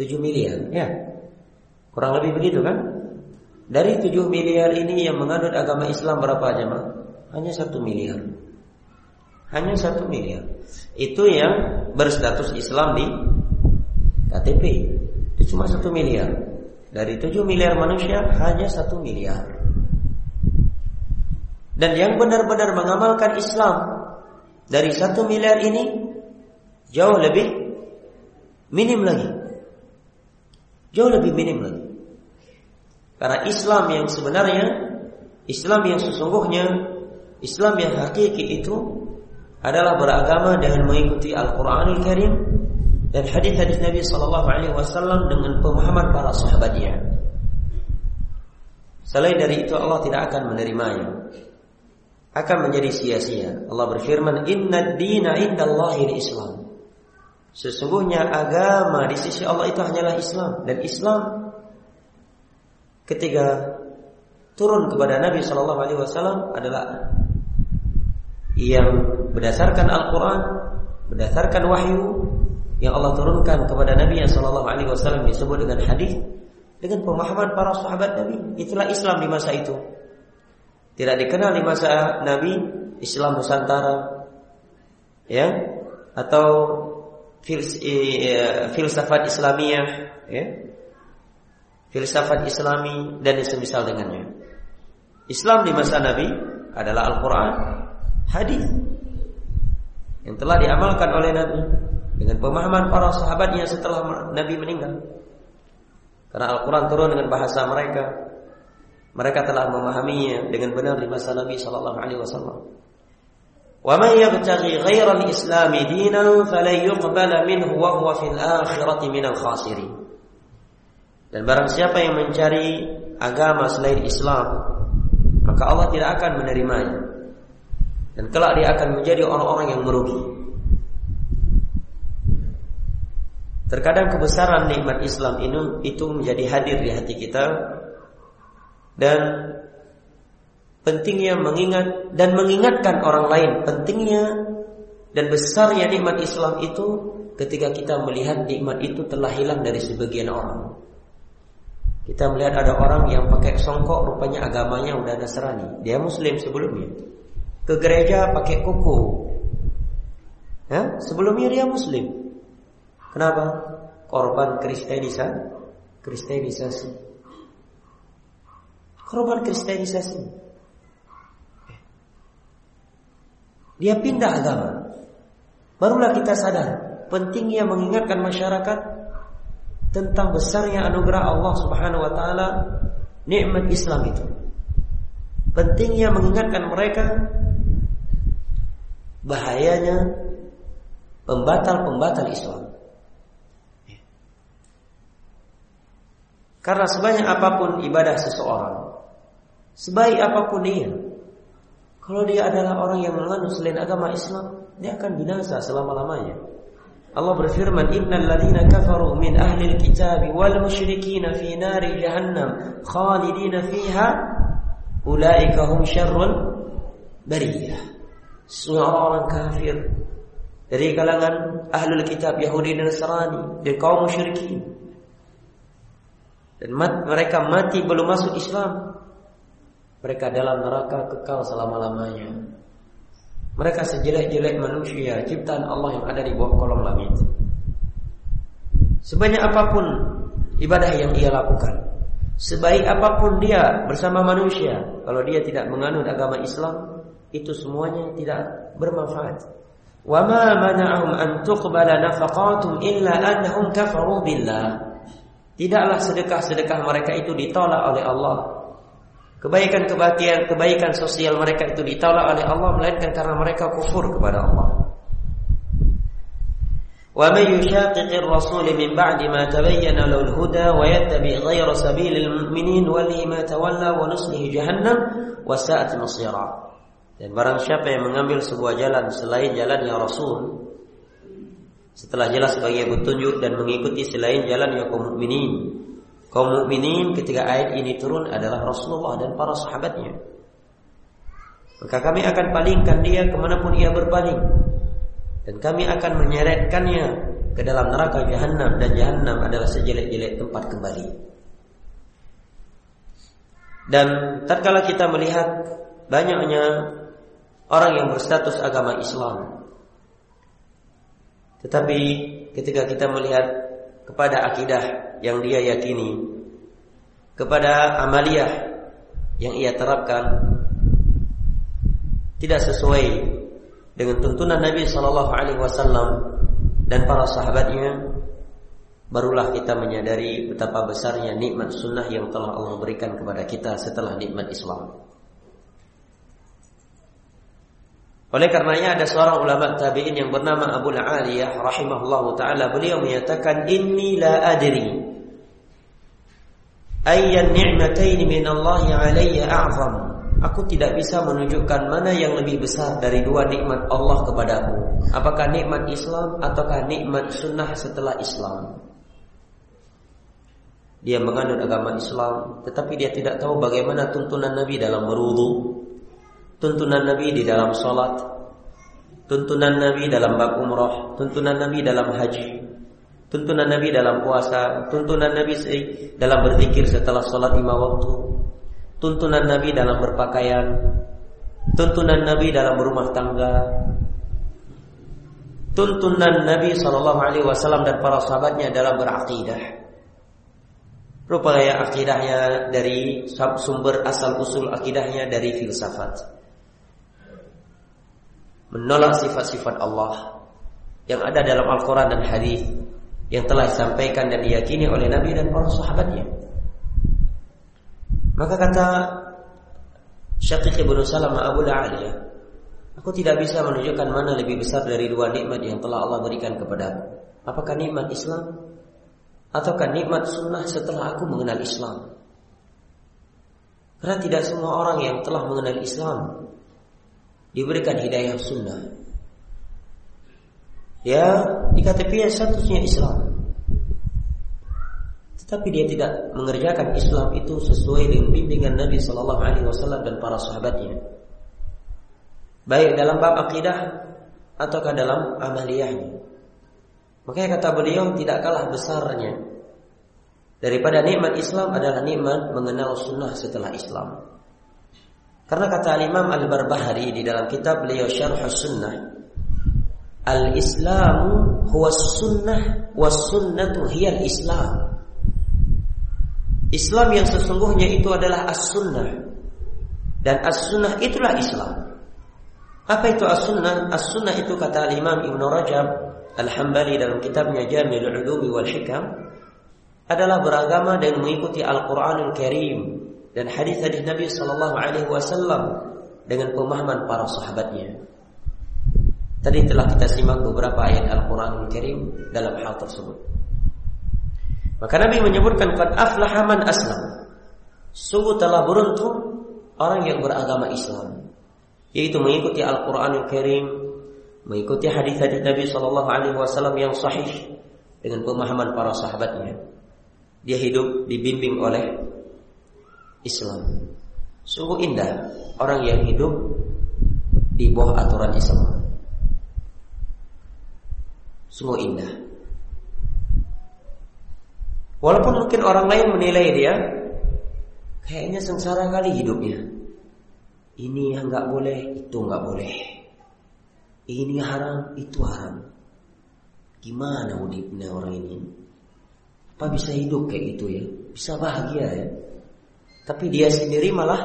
7 miliar, ya. Kurang lebih begitu kan? Dari 7 miliar ini yang menganut agama Islam berapa jemaah? Hanya satu miliar. Hanya satu miliar. Itu yang berstatus Islam di KTP. Itu cuma satu miliar. Dari 7 miliar manusia hanya satu miliar. Dan yang benar-benar mengamalkan Islam dari satu miliar ini jauh lebih minim lagi. Jauh lebih minim lagi. Karena Islam yang sebenarnya, Islam yang sesungguhnya, Islam yang hakiki itu adalah beragama dengan mengikuti Al-Quranul Karim dan hadis-hadis Nabi Sallallahu Alaihi Wasallam dengan pemahaman para sahabatnya. Selain dari itu Allah tidak akan menerimanya. Akan menjadi sia-sia. Allah berfirman, Inna dina indallahi Islam. Sesungguhnya agama di sisi Allah itu hanyalah Islam. Dan Islam ketika turun kepada Nabi Shallallahu Alaihi Wasallam adalah yang berdasarkan Al-Quran, berdasarkan wahyu, yang Allah turunkan kepada Nabi yang Shallallahu Alaihi Wasallam disebut dengan hadis dengan pemahaman para sahabat Nabi. Itulah Islam di masa itu. Tidak dikenal di masa Nabi Islam Nusantara, ya, atau fils, eh, filsafat Islamiyah, ya, filsafat Islami dan semisal dengannya. Islam di masa Nabi adalah Al-Quran, hadis yang telah diamalkan oleh Nabi dengan pemahaman para sahabatnya setelah Nabi meninggal. Karena Al-Quran turun dengan bahasa mereka, mereka telah memahaminya dengan benar di masa Nabi Sallallahu Alaihi Wasallam. Yabtaghi ghayra al-islam dinan falan yuqbala minhu wa huwa fil akhirati minal khasirin. Dan barang siapa yang mencari agama selain Islam, maka Allah tidak akan menerimanya. Dan kelak dia akan menjadi orang-orang yang merugi. Terkadang kebesaran nikmat Islam ini itu menjadi hadir di hati kita dan pentingnya mengingat dan mengingatkan orang lain pentingnya dan besarnya nikmat Islam itu ketika kita melihat nikmat itu telah hilang dari sebagian orang. Kita melihat ada orang yang pakai songkok rupanya agamanya udah Nasrani. Dia muslim sebelumnya. Ke gereja pakai kuku. Ya, sebelumnya dia muslim. Kenapa? Korban kristenisasi. Kristenisasi. Korban kristenisasi. Dia pindah agama. Barulah kita sadar pentingnya mengingatkan masyarakat tentang besarnya anugerah Allah Subhanahu wa taala nikmat Islam itu. Pentingnya mengingatkan mereka bahayanya pembatal-pembatal Islam. Karena sebanyak apa pun ibadah seseorang, sebaik apa pun dia, kalau dia adalah orang yang menganut selain agama Islam, dia akan binasa selama-lamanya. Allah berfirman, "Innal ladzina kafaru min ahli al-kitab wal musyrikin fi nari jahannam khalidina fiha ulaika hum syarrul bariyah." Semua orang kafir dari kalangan ahlul kitab Yahudi dan Nasrani dan kaum musyrikin dan mereka mati belum masuk Islam mereka dalam neraka kekal selama-lamanya. Mereka sejelek-jelek manusia ciptaan Allah yang ada di bawah kolong langit. Sebanyak apa pun ibadah yang ia lakukan, sebaik apa pun dia bersama manusia, kalau dia tidak menganut agama Islam, itu semuanya tidak bermanfaat. Wa ma mana'ahum an tuqbala nafaqatum illa annahum. Tidaklah sedekah-sedekah mereka itu ditolak oleh Allah Kebaikan-kebaikan kebaikan sosial mereka itu ditolak oleh Allah melainkan karena mereka kufur kepada Allah. Wa may yushaqiqir rasul min ba'di ma tabayyana lahu al-huda wa yattabi' ghayra sabilil mu'minin walli ma tawalla wa nuslihi jahannam wa sa'at masira. Dan barang siapa yang mengambil sebuah jalan selain jalan yang Rasul setelah jelas sebagai petunjuk dan mengikuti selain jalan yang kaum mukminin kaum mukminin ketika ayat ini turun adalah Rasulullah dan para sahabatnya. Maka kami akan palingkan dia ke mana pun ia berpaling. Dan kami akan menyeretkannya ke dalam neraka jahanam dan jahanam adalah sejelek-jelek tempat kembali. Dan tatkala kita melihat banyaknya orang yang berstatus agama Islam. Tetapi ketika kita melihat kepada akidah yang dia yakini kepada amaliyah yang ia terapkan tidak sesuai dengan tuntunan Nabi Shallallahu Alaihi Wasallam dan para sahabatnya, barulah kita menyadari betapa besarnya nikmat sunnah yang telah Allah berikan kepada kita setelah nikmat Islam. Oleh karenanya ada seorang ulama tabi'in yang bernama Abu Aliyah rahimahullahu taala beliau menyatakan inni la adri ayyan ni'matain min Allah alayya a'zam. Aku tidak bisa menunjukkan mana yang lebih besar dari dua nikmat Allah kepadaku. Apakah nikmat Islam ataukah nikmat sunnah setelah Islam? Dia menganut agama Islam, tetapi dia tidak tahu bagaimana tuntunan Nabi dalam berwudu, tuntunan Nabi di dalam salat, tuntunan Nabi dalam bab umrah, tuntunan Nabi dalam haji, tuntunan Nabi dalam puasa, tuntunan Nabi dalam berzikir setelah sholat lima waktu, tuntunan Nabi dalam berpakaian, tuntunan Nabi dalam berumah tangga, tuntunan Nabi Shallallahu Alaihi Wasallam dan para sahabatnya dalam berakidah. Rupanya akidahnya dari sumber asal usul akidahnya dari filsafat. Menolak sifat-sifat Allah yang ada dalam Al-Quran dan Hadis yang telah disampaikan dan diyakini oleh Nabi dan para sahabatnya. Maka kata Syaqiq ibn Salamah Abu Aliyah, aku tidak bisa menunjukkan mana lebih besar dari dua nikmat yang telah Allah berikan kepadaku. Apakah nikmat Islam ataukah nikmat sunnah setelah aku mengenal Islam? Karena tidak semua orang yang telah mengenal Islam diberikan hidayah sunnah. Ya, di KTP statusnya Islam. Tetapi dia tidak mengerjakan Islam itu sesuai dengan bimbingan Nabi Shallallahu Alaihi Wasallam dan para sahabatnya. Baik dalam bab akidah ataukah dalam amaliyahnya. Makanya kata beliau tidak kalah besarnya daripada nikmat Islam adalah nikmat mengenal sunnah setelah Islam. Karena kata Imam Al-Barbahari di dalam kitab beliau Syarh Sunnah Al-Islamu huwa sunnah was sunnatu hiyal Islam. Islam yang sesungguhnya itu adalah as-sunnah. Dan as-sunnah itulah Islam. Apa itu as-sunnah? As-sunnah itu kata Imam Ibn Rajab Al-Hambali dalam kitabnya Jamil Ulumi wal Hikam adalah beragama dan mengikuti Al-Qur'anul Karim dan hadis-hadis Nabi sallallahu alaihi wasallam dengan pemahaman para sahabatnya. Tadi telah kita simak beberapa ayat Al-Quran Karim dalam hal tersebut. Maka Nabi menyebutkan qad aflaha man aslam. Sungguh telah beruntung orang yang beragama Islam, yaitu mengikuti Al-Qur'anul Karim, mengikuti hadis-hadis Nabi Shallallahu Alaihi Wasallam yang sahih dengan pemahaman para sahabatnya. Dia hidup dibimbing oleh Islam. Sungguh indah orang yang hidup di bawah aturan Islam. Sungguh indah. Walaupun mungkin orang lain menilai dia kayaknya sengsara kali hidupnya. Ini yang nggak boleh, itu nggak boleh. Ini haram, itu haram. Gimana udipnya orang ini? Apa bisa hidup kayak gitu ya? Bisa bahagia ya? Tapi dia sendiri malah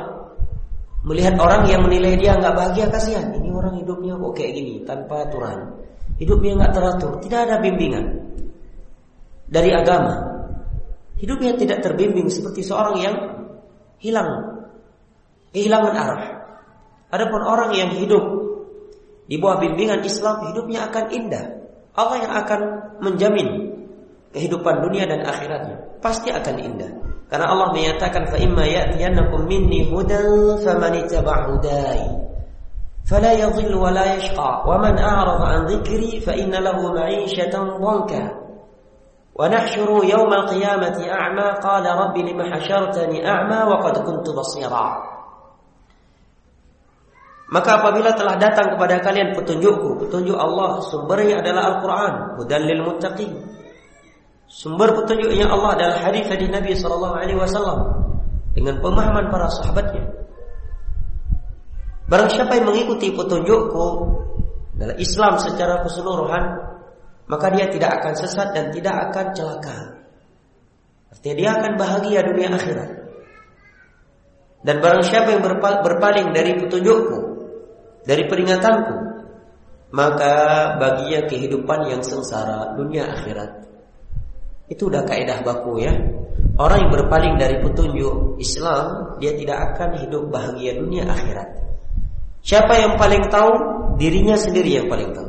melihat orang yang menilai dia nggak bahagia kasihan. Ini orang hidupnya kok kayak gini tanpa aturan. Hidupnya nggak teratur, tidak ada bimbingan dari agama. Hidupnya tidak terbimbing seperti seorang yang hilang kehilangan arah. Adapun orang yang hidup di bawah bimbingan Islam, hidupnya akan indah. Allah yang akan menjamin kehidupan dunia dan akhiratnya. Pasti akan indah. Karena Allah menyatakan fa imma ya'tiyannakum minni hudan faman ittaba' hudai fala yadhillu wa la yashqa wa man a'rada an dhikri fa inna yawm al-qiyamati a'ma qala rabbi lima hashartani a'ma wa qad kuntu basira maka apabila telah datang kepada kalian petunjukku, petunjuk Allah, sumbernya adalah Al-Quran, hudan lil muttaqin. Sumber petunjuknya Allah adalah hadis dari Nabi Sallallahu Alaihi Wasallam dengan pemahaman para sahabatnya. Barang siapa yang mengikuti petunjukku dalam Islam secara keseluruhan, maka dia tidak akan sesat dan tidak akan celaka. Artinya dia akan bahagia dunia akhirat. Dan barang siapa yang berpaling dari petunjukku dari peringatanku maka baginya kehidupan yang sengsara dunia akhirat. Itu udah kaidah baku ya. Orang yang berpaling dari petunjuk Islam dia tidak akan hidup bahagia dunia akhirat. Siapa yang paling tahu? Dirinya sendiri yang paling tahu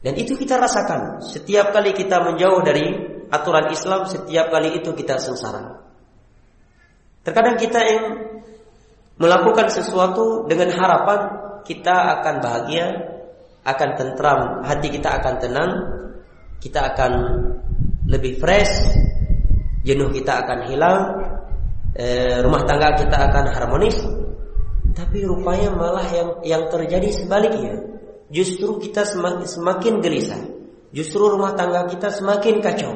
dan itu kita rasakan setiap kali kita menjauh dari aturan Islam setiap kali itu kita sengsara terkadang kita yang melakukan sesuatu dengan harapan kita akan bahagia, akan tentram, hati kita akan tenang, kita akan lebih fresh, jenuh kita akan hilang, e, rumah tangga kita akan harmonis. Tapi rupanya malah yang yang terjadi sebaliknya. Justru kita semakin, gelisah. Justru rumah tangga kita semakin kacau.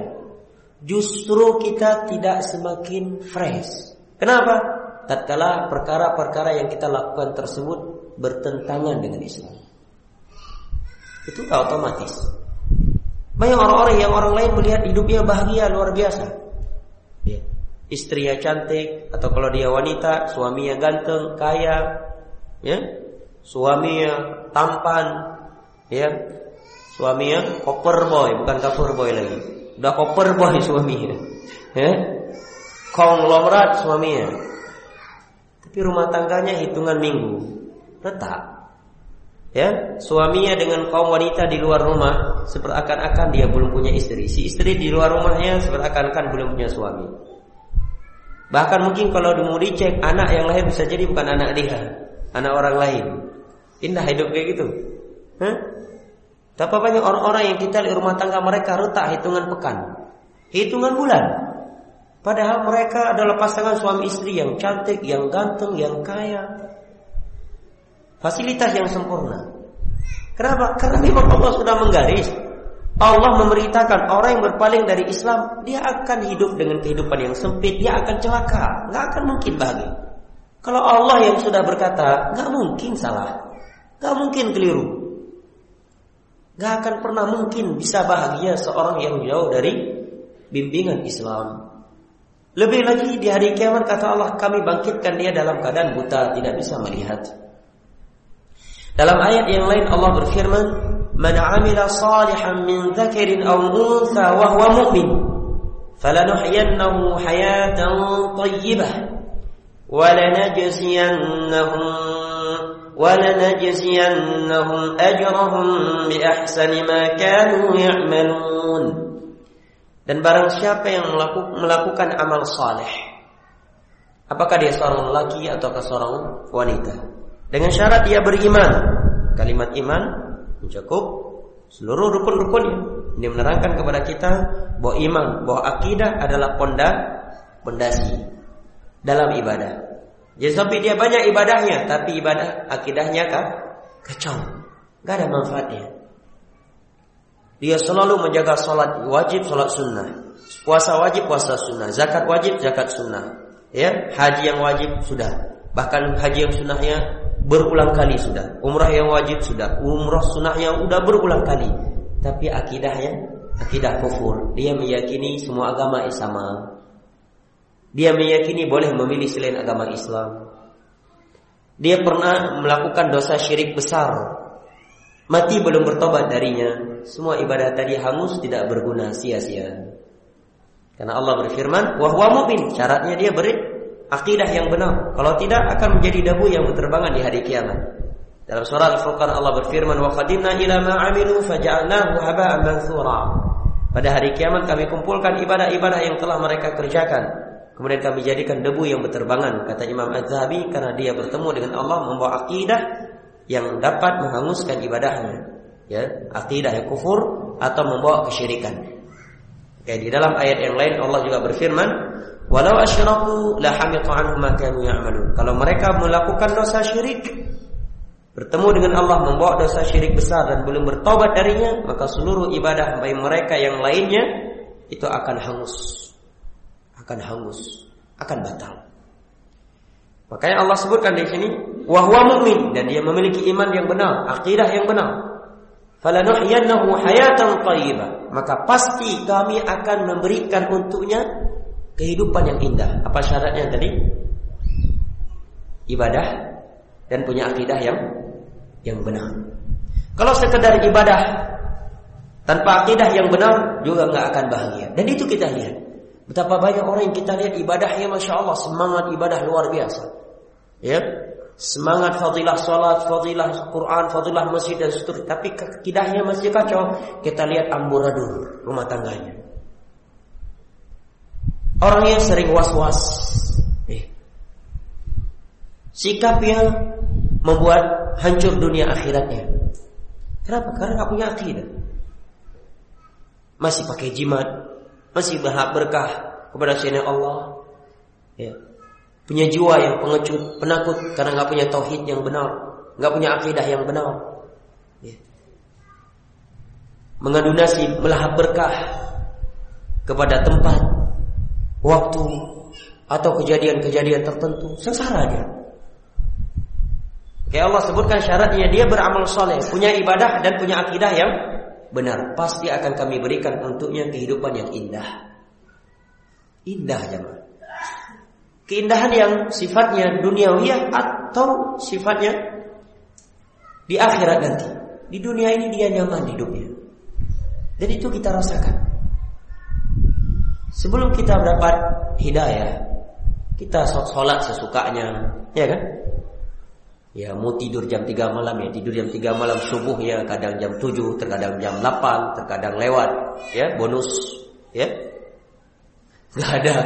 Justru kita tidak semakin fresh. Kenapa? tatkala perkara-perkara yang kita lakukan tersebut bertentangan dengan Islam. Itu otomatis. Banyak orang-orang yang orang lain melihat hidupnya bahagia luar biasa. Ya. Istrinya cantik atau kalau dia wanita, suaminya ganteng, kaya, ya. Suaminya tampan, ya. Suaminya koper boy, bukan cover boy lagi. Udah koper boy suaminya. Ya. Konglomerat suaminya tapi rumah tangganya hitungan minggu retak. Ya, suaminya dengan kaum wanita di luar rumah seakan-akan dia belum punya istri. Si istri di luar rumahnya seakan-akan belum punya suami. Bahkan mungkin kalau mau dicek anak yang lahir bisa jadi bukan anak dia, anak orang lain. Indah hidup kayak gitu. Hah? Tapi banyak orang-orang yang kita lihat rumah tangga mereka retak hitungan pekan, hitungan bulan. Padahal mereka adalah pasangan suami istri yang cantik, yang ganteng, yang kaya. Fasilitas yang sempurna. Kenapa? Karena memang Allah sudah menggaris. Allah memberitakan orang yang berpaling dari Islam, dia akan hidup dengan kehidupan yang sempit, dia akan celaka, nggak akan mungkin bahagia. Kalau Allah yang sudah berkata, nggak mungkin salah, nggak mungkin keliru, nggak akan pernah mungkin bisa bahagia seorang yang jauh dari bimbingan Islam. Lebih lagi di hari kiamat kata Allah kami bangkitkan dia dalam keadaan buta tidak bisa melihat. Dalam ayat yang lain Allah berfirman, "Man 'amila salihan min dzakarin aw untha wa huwa mu'min, falanuhyiyannahu hayatan thayyibah wa lanajziyannahum ولنجزينهم أجرهم بأحسن ما كانوا يعملون dan barang siapa yang melakukan amal saleh, apakah dia seorang lelaki atau seorang wanita, dengan syarat dia beriman, kalimat iman mencakup seluruh rukun-rukunnya. Ini menerangkan kepada kita bahwa iman, bahwa akidah adalah ponda pondasi dalam ibadah. Jadi sampai dia banyak ibadahnya, tapi ibadah akidahnya kan kacau, nggak ada manfaatnya. Dia selalu menjaga sholat wajib, sholat sunnah, puasa wajib, puasa sunnah, zakat wajib, zakat sunnah, ya haji yang wajib sudah, bahkan haji yang sunnahnya berulang kali sudah, umrah yang wajib sudah, umrah sunnah yang udah berulang kali, tapi akidahnya akidah kufur, dia meyakini semua agama sama, dia meyakini boleh memilih selain agama Islam. Dia pernah melakukan dosa syirik besar. Mati belum bertobat darinya. Semua ibadah tadi hangus tidak berguna sia-sia. Karena Allah berfirman, "Wahwa mu'min." Syaratnya dia beri akidah yang benar. Kalau tidak akan menjadi debu yang berterbangan di hari kiamat. Dalam surah Al-Furqan Allah berfirman, "Wa qadimna ila ma 'amilu faja'alnahu haba'an mansura." Pada hari kiamat kami kumpulkan ibadah-ibadah yang telah mereka kerjakan Kemudian kami jadikan debu yang berterbangan kata Imam Az-Zahabi karena dia bertemu dengan Allah membawa akidah yang dapat menghanguskan ibadahnya. Ya, akidah yang kufur atau membawa kesyirikan. Kayak di dalam ayat yang lain Allah juga berfirman, "Walau asyraku la kanu ya'malun." Kalau mereka melakukan dosa syirik, bertemu dengan Allah membawa dosa syirik besar dan belum bertobat darinya, maka seluruh ibadah baik mereka yang lainnya itu akan hangus akan hangus, akan batal. Makanya Allah sebutkan di sini wahwa mu'min dan dia memiliki iman yang benar, akidah yang benar. Falanuhyiyannahu hayatan thayyibah. Maka pasti kami akan memberikan untuknya kehidupan yang indah. Apa syaratnya tadi? Ibadah dan punya akidah yang yang benar. Kalau sekedar ibadah tanpa akidah yang benar juga nggak akan bahagia. Dan itu kita lihat. Betapa banyak orang yang kita lihat ibadahnya Masya Allah Semangat ibadah luar biasa. Ya? Semangat fadilah salat, fadilah Quran, fadilah masjid dan seterusnya. Tapi kidahnya masih kacau. Kita lihat amburadul rumah tangganya. Orang yang sering was-was. Eh. Sikapnya Membuat hancur dunia akhiratnya. Kenapa? Karena gak punya akidah. Masih pakai jimat masih berhak berkah kepada selain Allah. Ya. Punya jiwa yang pengecut, penakut karena nggak punya tauhid yang benar, nggak punya akidah yang benar. Ya. Mengadu nasib, melahap berkah kepada tempat, waktu, atau kejadian-kejadian tertentu. Sengsara dia. Kayak Allah sebutkan syaratnya dia beramal soleh, punya ibadah dan punya akidah yang benar, pasti akan kami berikan untuknya kehidupan yang indah. Indah jemaah. Keindahan yang sifatnya duniawi atau sifatnya di akhirat nanti. Di dunia ini dia nyaman hidupnya. Dan itu kita rasakan. Sebelum kita mendapat hidayah, kita sholat sesukanya, ya kan? Ya mau tidur jam 3 malam ya tidur jam 3 malam subuh ya kadang jam 7 terkadang jam 8 terkadang lewat ya bonus ya. Nggak ada.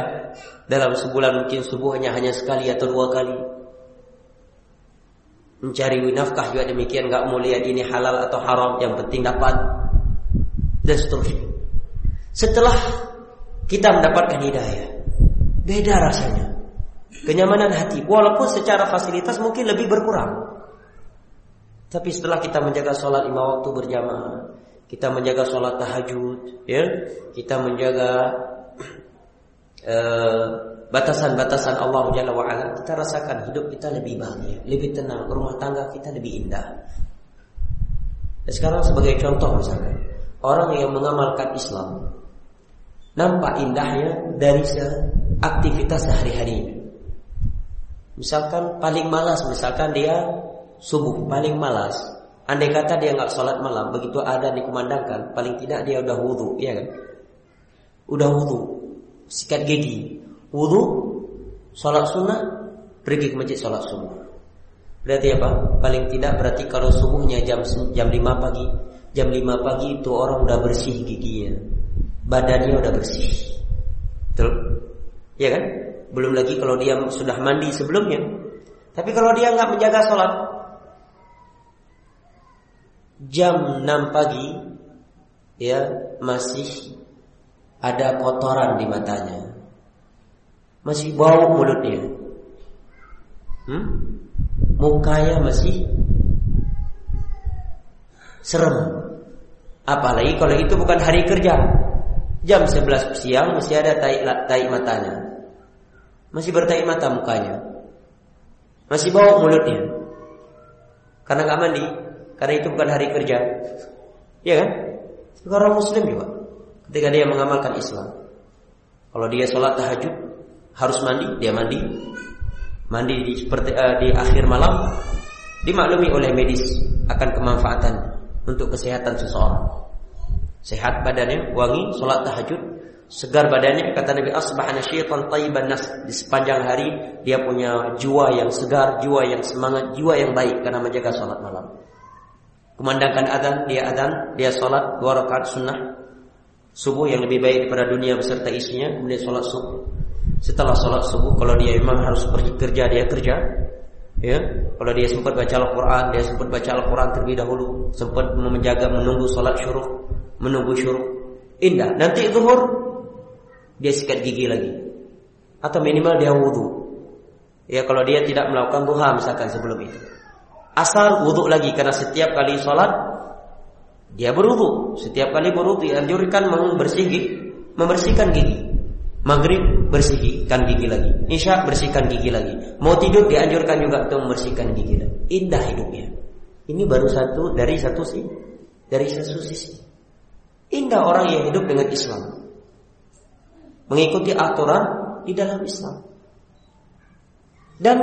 Dalam sebulan mungkin subuhnya hanya sekali atau dua kali. Mencari nafkah juga demikian nggak mau lihat ini halal atau haram yang penting dapat. Dan seterusnya setelah kita mendapatkan hidayah beda rasanya kenyamanan hati walaupun secara fasilitas mungkin lebih berkurang tapi setelah kita menjaga sholat lima waktu berjamaah kita menjaga sholat tahajud ya kita menjaga eh, batasan-batasan uh, Allah Jalla wa ala, kita rasakan hidup kita lebih bahagia, lebih tenang, rumah tangga kita lebih indah. Dan sekarang sebagai contoh misalkan, orang yang mengamalkan Islam nampak indahnya dari aktivitas sehari-harinya. Misalkan paling malas, misalkan dia subuh paling malas. Andai kata dia nggak sholat malam, begitu ada dikumandangkan, paling tidak dia udah wudhu, ya kan? Udah wudhu, sikat gigi, wudhu, sholat sunnah, pergi ke masjid sholat subuh. Berarti apa? Paling tidak berarti kalau subuhnya jam jam 5 pagi, jam 5 pagi itu orang udah bersih giginya, badannya udah bersih. Betul? Ya kan? Belum lagi kalau dia sudah mandi sebelumnya. Tapi kalau dia nggak menjaga sholat, jam 6 pagi ya masih ada kotoran di matanya. Masih bau mulutnya. Hmm? Mukanya masih serem. Apalagi kalau itu bukan hari kerja. Jam 11 siang masih ada tai, tai matanya. Masih bertai mata mukanya. Masih bau mulutnya. Karena nggak mandi, karena itu bukan hari kerja. Iya kan? Orang muslim juga. Ketika dia mengamalkan Islam. Kalau dia sholat tahajud harus mandi, dia mandi. Mandi di, seperti uh, di akhir malam dimaklumi oleh medis akan kemanfaatan untuk kesehatan seseorang. Sehat badannya, wangi, sholat tahajud, segar badannya kata Nabi asbahana syaitan tayyiban nas di sepanjang hari dia punya jiwa yang segar, jiwa yang semangat, jiwa yang baik karena menjaga sholat malam. Kumandangkan adzan, dia adzan, dia sholat dua rakaat sunnah subuh yang lebih baik daripada dunia beserta isinya, kemudian sholat subuh. Setelah sholat subuh, kalau dia memang harus pergi kerja, dia kerja. Ya, kalau dia sempat baca Al-Quran, dia sempat baca Al-Quran terlebih dahulu, sempat menjaga menunggu sholat syuruh, menunggu syuruh. Indah. Nanti zuhur dia sikat gigi lagi, atau minimal dia wudhu. Ya, kalau dia tidak melakukan duha misalkan sebelum itu. Asal wudhu lagi karena setiap kali sholat dia berwudhu. Setiap kali berwudhu dianjurkan membersihkan membersihkan gigi. Maghrib bersihkan gigi lagi. Isya bersihkan gigi lagi. Mau tidur dianjurkan juga untuk membersihkan gigi lagi. Indah hidupnya. Ini baru satu dari satu sisi. Dari satu sisi. Indah orang yang hidup dengan Islam. Mengikuti aturan di dalam Islam. Dan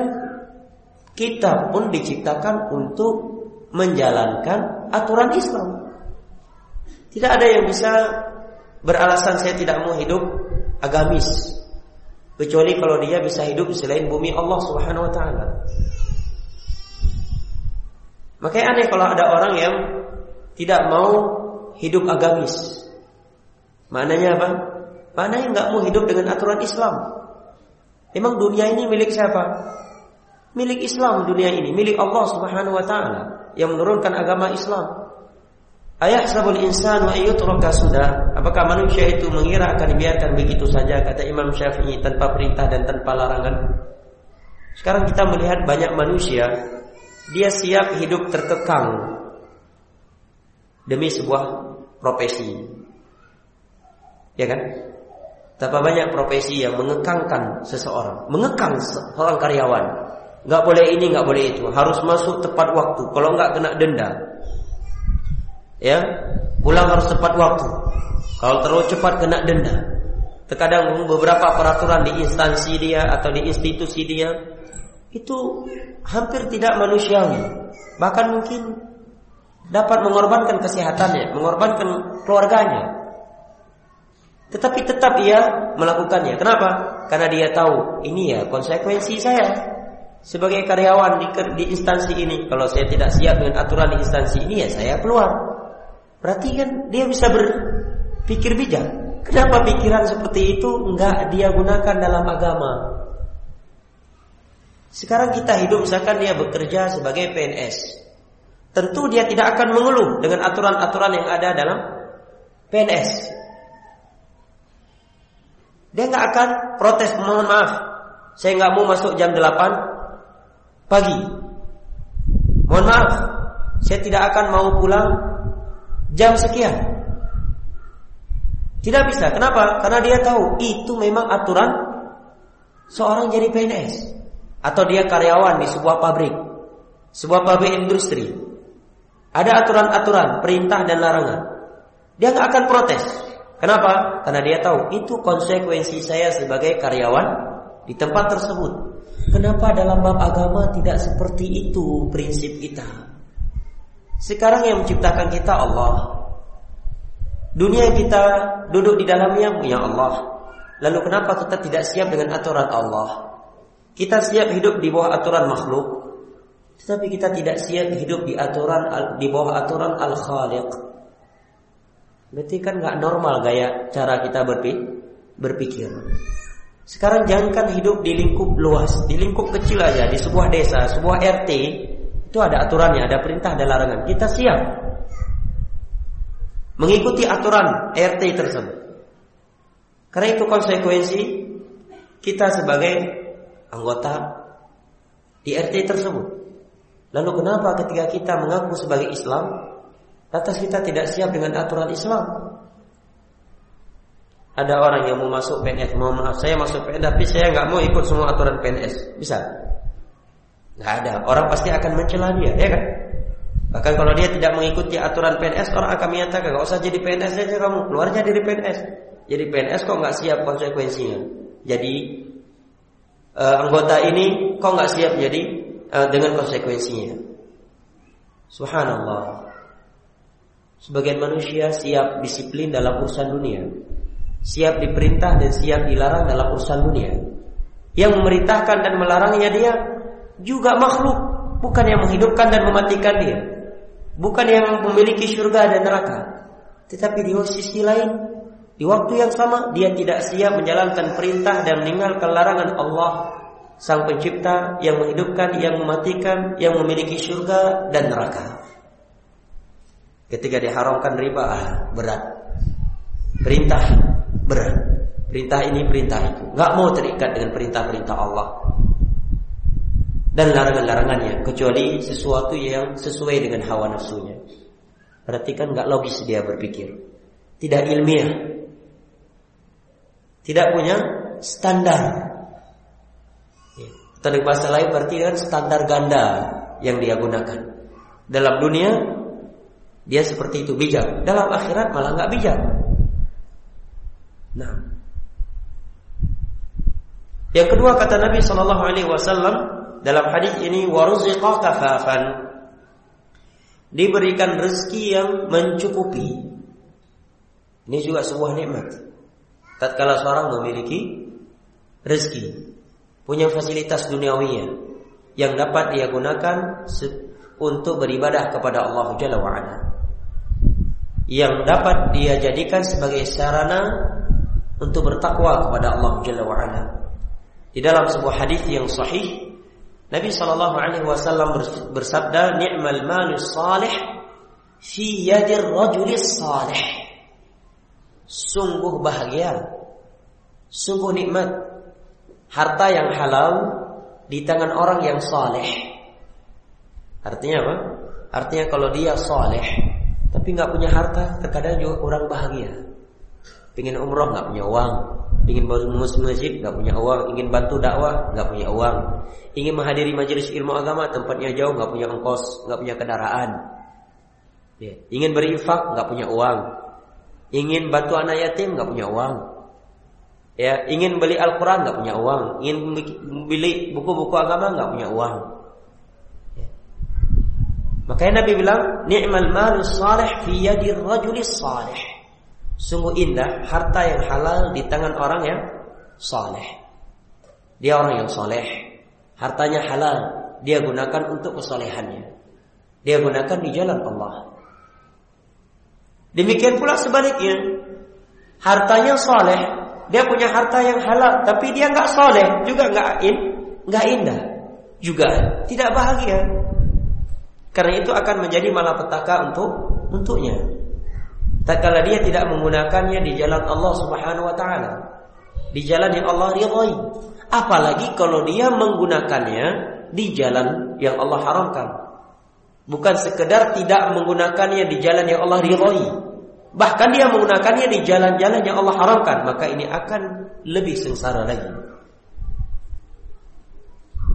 kita pun diciptakan untuk menjalankan aturan Islam. Tidak ada yang bisa beralasan saya tidak mau hidup agamis. Kecuali kalau dia bisa hidup selain bumi Allah Subhanahu wa taala. Makanya aneh kalau ada orang yang tidak mau hidup agamis. Maknanya apa? Maknanya nggak mau hidup dengan aturan Islam. Emang dunia ini milik siapa? milik Islam dunia ini, milik Allah Subhanahu wa taala yang menurunkan agama Islam. Ayah sabul insan wa yutraka sudah. Apakah manusia itu mengira akan dibiarkan begitu saja kata Imam Syafi'i tanpa perintah dan tanpa larangan? Sekarang kita melihat banyak manusia dia siap hidup terkekang demi sebuah profesi. Ya kan? Betapa banyak profesi yang mengekangkan seseorang, mengekang seorang karyawan nggak boleh ini, nggak boleh itu. Harus masuk tepat waktu. Kalau nggak kena denda. Ya, pulang harus tepat waktu. Kalau terlalu cepat kena denda. Terkadang beberapa peraturan di instansi dia atau di institusi dia itu hampir tidak manusiawi. Bahkan mungkin dapat mengorbankan kesehatannya, mengorbankan keluarganya. Tetapi tetap ia melakukannya. Kenapa? Karena dia tahu ini ya konsekuensi saya sebagai karyawan di, di instansi ini. Kalau saya tidak siap dengan aturan di instansi ini ya saya keluar. Berarti kan dia bisa berpikir bijak. Kenapa pikiran seperti itu enggak dia gunakan dalam agama? Sekarang kita hidup misalkan dia bekerja sebagai PNS. Tentu dia tidak akan mengeluh dengan aturan-aturan yang ada dalam PNS. Dia nggak akan protes, mohon maaf, saya nggak mau masuk jam 8 pagi. Mohon maaf, saya tidak akan mau pulang jam sekian. Tidak bisa. Kenapa? Karena dia tahu itu memang aturan seorang jadi PNS atau dia karyawan di sebuah pabrik, sebuah pabrik industri. Ada aturan-aturan, perintah dan larangan. Dia nggak akan protes. Kenapa? Karena dia tahu itu konsekuensi saya sebagai karyawan di tempat tersebut. Kenapa dalam bab agama tidak seperti itu prinsip kita? Sekarang yang menciptakan kita Allah. Dunia kita duduk di dalamnya punya Allah. Lalu kenapa kita tidak siap dengan aturan Allah? Kita siap hidup di bawah aturan makhluk, tetapi kita tidak siap hidup di aturan di bawah aturan Al-Khaliq. Berarti kan nggak normal gaya cara kita berpikir. Sekarang jangankan hidup di lingkup luas, di lingkup kecil aja, di sebuah desa, sebuah RT, itu ada aturannya, ada perintah, ada larangan. Kita siap. mengikuti aturan RT tersebut. Karena itu konsekuensi kita sebagai anggota di RT tersebut. Lalu kenapa ketika kita mengaku sebagai Islam, atas kita tidak siap dengan aturan Islam? Ada orang yang mau masuk PNS, mau maaf saya masuk PNS tapi saya nggak mau ikut semua aturan PNS. Bisa? Nggak ada. Orang pasti akan mencela dia, ya kan? Bahkan kalau dia tidak mengikuti aturan PNS, orang akan menyatakan nggak usah jadi PNS saja kamu, keluarnya dari PNS. Jadi PNS kok nggak siap konsekuensinya. Jadi uh, anggota ini kok nggak siap jadi uh, dengan konsekuensinya. Subhanallah. Sebagian manusia siap disiplin dalam urusan dunia siap diperintah dan siap dilarang dalam urusan dunia. Yang memerintahkan dan melarangnya dia juga makhluk, bukan yang menghidupkan dan mematikan dia. Bukan yang memiliki surga dan neraka. Tetapi di sisi lain, di waktu yang sama dia tidak siap menjalankan perintah dan meninggalkan larangan Allah Sang pencipta yang menghidupkan, yang mematikan, yang memiliki surga dan neraka. Ketika diharamkan riba, ah, berat. Perintah berat. Perintah ini, perintah itu. Gak mau terikat dengan perintah-perintah Allah. Dan larangan-larangannya. Kecuali sesuatu yang sesuai dengan hawa nafsunya. Berarti kan gak logis dia berpikir. Tidak ilmiah. Tidak punya standar. Tadi bahasa lain berarti kan standar ganda yang dia gunakan. Dalam dunia dia seperti itu bijak. Dalam akhirat malah nggak bijak. Nah. Yang kedua kata Nabi Shallallahu Alaihi Wasallam dalam hadis ini waruziqa kafafan diberikan rezeki yang mencukupi. Ini juga sebuah nikmat. Tatkala seorang memiliki rezeki, punya fasilitas duniawinya yang dapat dia gunakan untuk beribadah kepada Allah Jalla wa'ala. Yang dapat dia jadikan sebagai sarana untuk bertakwa kepada Allah Jalla wa ala. Di dalam sebuah hadis yang sahih, Nabi sallallahu alaihi wasallam bersabda, "Ni'mal malus salih fi yadir rajulis salih." Sungguh bahagia, sungguh nikmat harta yang halal di tangan orang yang saleh. Artinya apa? Artinya kalau dia saleh tapi nggak punya harta, terkadang juga orang bahagia. Ingin umroh nggak punya uang, ingin bangun masjid nggak punya uang, ingin bantu dakwah nggak punya uang, ingin menghadiri majelis ilmu agama tempatnya jauh nggak punya ongkos, nggak punya kendaraan, ya. ingin berinfak nggak punya uang, ingin bantu anak yatim nggak punya uang, ya ingin beli Al-Quran nggak punya uang, ingin beli buku-buku agama nggak punya uang. Ya. Makanya Nabi bilang, ni'mal malus salih fi yadi rajulis salih. Sungguh indah harta yang halal di tangan orang yang soleh. Dia orang yang soleh. Hartanya halal. Dia gunakan untuk kesolehannya. Dia gunakan di jalan Allah. Demikian pula sebaliknya. Hartanya soleh. Dia punya harta yang halal. Tapi dia nggak soleh. Juga nggak in, nggak indah. Juga tidak bahagia. Karena itu akan menjadi malapetaka untuk untuknya tatkala dia tidak menggunakannya di jalan Allah Subhanahu wa taala. Di jalan yang Allah ridhai. Apalagi kalau dia menggunakannya di jalan yang Allah haramkan. Bukan sekedar tidak menggunakannya di jalan yang Allah ridhai. Bahkan dia menggunakannya di jalan-jalan yang Allah haramkan, maka ini akan lebih sengsara lagi.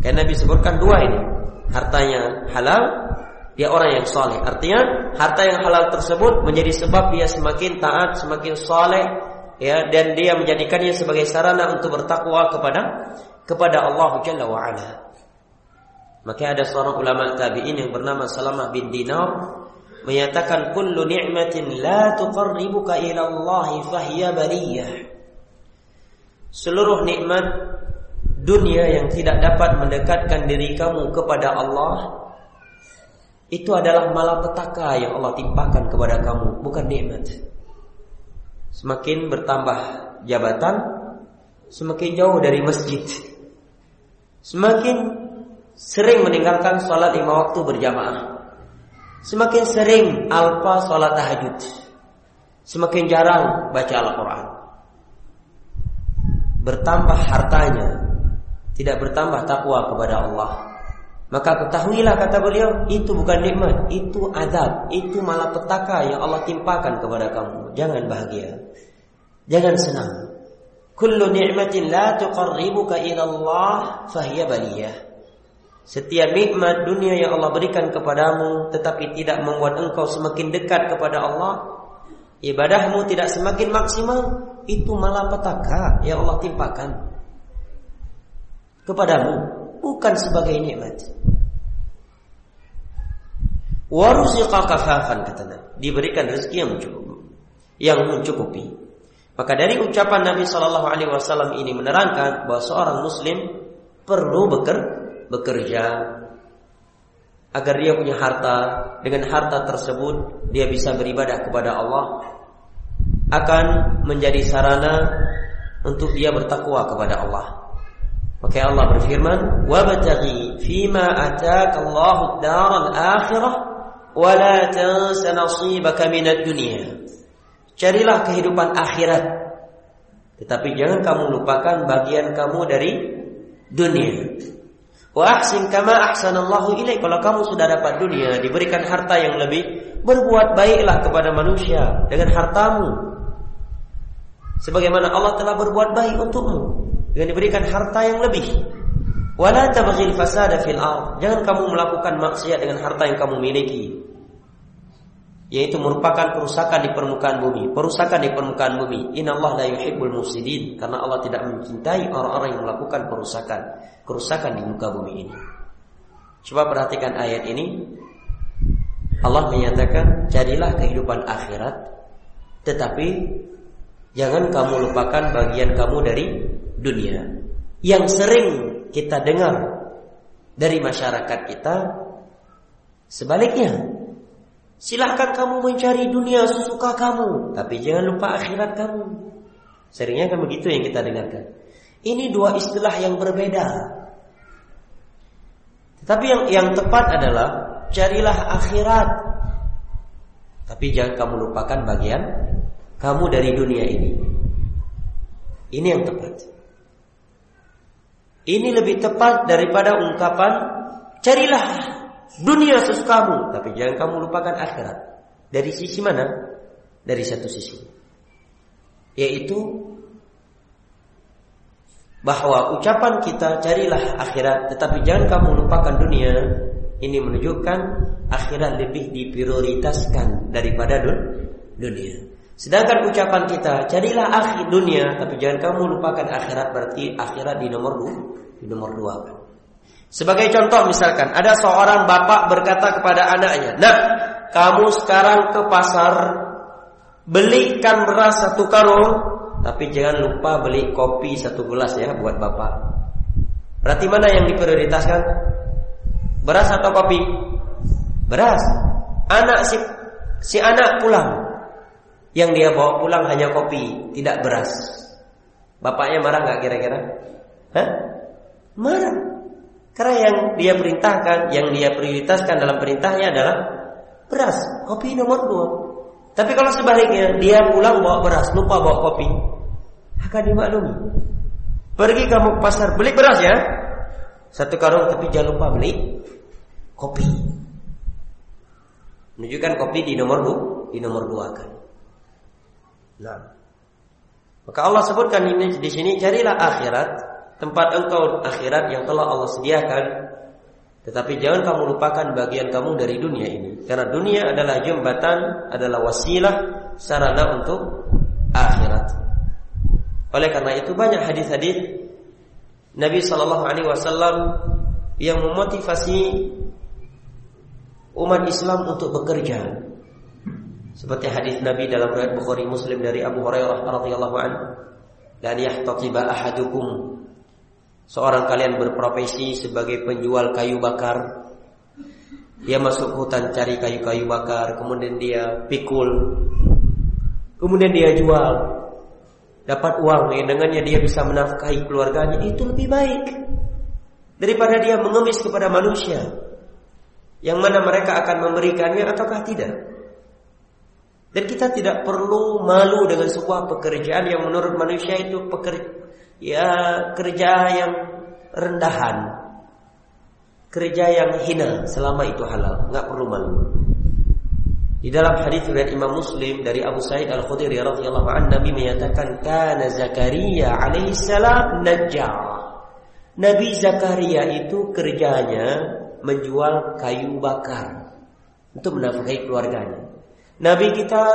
Karena Nabi sebutkan dua ini, hartanya halal, dia orang yang soleh. Artinya harta yang halal tersebut menjadi sebab dia semakin taat, semakin soleh, ya, dan dia menjadikannya sebagai sarana untuk bertakwa kepada kepada Allah Jalla wa ala. Maka ada seorang ulama tabi'in yang bernama Salamah bin Dinar menyatakan kullu ni'matin la tuqarribuka ila Allah fahiya baliyah. Seluruh nikmat dunia yang tidak dapat mendekatkan diri kamu kepada Allah itu adalah malapetaka yang Allah timpakan kepada kamu, bukan nikmat. Semakin bertambah jabatan, semakin jauh dari masjid. Semakin sering meninggalkan sholat lima waktu berjamaah. Semakin sering alfa sholat tahajud. semakin jarang baca Al-Quran. Bertambah hartanya, tidak bertambah takwa kepada Allah. Maka ketahuilah kata beliau, itu bukan nikmat, itu adab, itu malah petaka yang Allah timpakan kepada kamu. Jangan bahagia. Jangan senang. Kullu ni'matin la tuqarribuka ila Allah baliyah. Setiap nikmat dunia yang Allah berikan kepadamu tetapi tidak membuat engkau semakin dekat kepada Allah, ibadahmu tidak semakin maksimal, itu malah petaka yang Allah timpakan kepadamu, bukan sebagai nikmat. Waruziqa kafafan katanya, diberikan rezeki yang mencukupi. Yang mencukupi. Maka dari ucapan Nabi Shallallahu Alaihi Wasallam ini menerangkan bahwa seorang Muslim perlu beker, bekerja agar dia punya harta. Dengan harta tersebut dia bisa beribadah kepada Allah akan menjadi sarana untuk dia bertakwa kepada Allah. Maka Allah berfirman, "Wabtaghi fima ataka Allahu ad-daral akhirah wa la tansa nasibaka minad dunya." Carilah kehidupan akhirat. Tetapi jangan kamu lupakan bagian kamu dari dunia. Wa ahsin kama ahsanallahu ilaik. Kalau kamu sudah dapat dunia, diberikan harta yang lebih, berbuat baiklah kepada manusia dengan hartamu. Sebagaimana Allah telah berbuat baik untukmu dengan diberikan harta yang lebih. Wala tabghil fasada fil ard. Jangan kamu melakukan maksiat dengan harta yang kamu miliki. Yaitu merupakan kerusakan di permukaan bumi, perusakan di permukaan bumi. Innallaha la yuhibbul mufsidin karena Allah tidak mencintai orang-orang yang melakukan perusakan, kerusakan di muka bumi ini. Coba perhatikan ayat ini. Allah menyatakan, "Jadilah kehidupan akhirat tetapi Jangan kamu lupakan bagian kamu dari dunia. Yang sering kita dengar dari masyarakat kita sebaliknya. Silahkan kamu mencari dunia sesuka kamu, tapi jangan lupa akhirat kamu. Seringnya kan begitu yang kita dengarkan. Ini dua istilah yang berbeda. Tetapi yang yang tepat adalah carilah akhirat. Tapi jangan kamu lupakan bagian kamu dari dunia ini. Ini yang tepat. Ini lebih tepat daripada ungkapan carilah dunia sesukamu, tapi jangan kamu lupakan akhirat. Dari sisi mana? Dari satu sisi. Yaitu bahwa ucapan kita carilah akhirat tetapi jangan kamu lupakan dunia ini menunjukkan akhirat lebih diprioritaskan daripada dunia. Sedangkan ucapan kita, carilah akhir dunia, tapi jangan kamu lupakan akhirat berarti akhirat di nomor dua, di nomor dua. Sebagai contoh misalkan, ada seorang bapak berkata kepada anaknya, Nah, kamu sekarang ke pasar, belikan beras satu karung, tapi jangan lupa beli kopi satu gelas ya buat bapak. Berarti mana yang diprioritaskan? Beras atau kopi? Beras. Anak si si anak pulang, yang dia bawa pulang hanya kopi, tidak beras. Bapaknya marah nggak kira-kira? Hah? Marah. Karena yang dia perintahkan, yang dia prioritaskan dalam perintahnya adalah beras, kopi nomor dua. Tapi kalau sebaliknya, dia pulang bawa beras, lupa bawa kopi, akan dimaklumi. Pergi kamu ke pasar beli beras ya, satu karung tapi jangan lupa beli kopi. Menunjukkan kopi di nomor dua, di nomor dua kan. Nah. Maka Allah sebutkan ini di sini carilah akhirat, tempat engkau akhirat yang telah Allah sediakan. Tetapi jangan kamu lupakan bagian kamu dari dunia ini. Karena dunia adalah jembatan, adalah wasilah sarana untuk akhirat. Oleh karena itu banyak hadis-hadis Nabi Shallallahu Alaihi Wasallam yang memotivasi umat Islam untuk bekerja, seperti hadis Nabi dalam riwayat Bukhari Muslim dari Abu Hurairah radhiyallahu anhu, "La yahtatiba ahadukum" Seorang kalian berprofesi sebagai penjual kayu bakar. Dia masuk hutan cari kayu-kayu bakar, kemudian dia pikul. Kemudian dia jual. Dapat uang yang dengannya dia bisa menafkahi keluarganya, itu lebih baik daripada dia mengemis kepada manusia. Yang mana mereka akan memberikannya ataukah tidak? Dan kita tidak perlu malu dengan sebuah pekerjaan yang menurut manusia itu pekerja ya kerja yang rendahan. Kerja yang hina selama itu halal, nggak perlu malu. Di dalam hadis riwayat Imam Muslim dari Abu Sa'id Al-Khudri radhiyallahu anhu Nabi menyatakan kana Zakaria alaihi salam najjar. Nabi Zakaria itu kerjanya menjual kayu bakar untuk menafkahi keluarganya. Nabi kita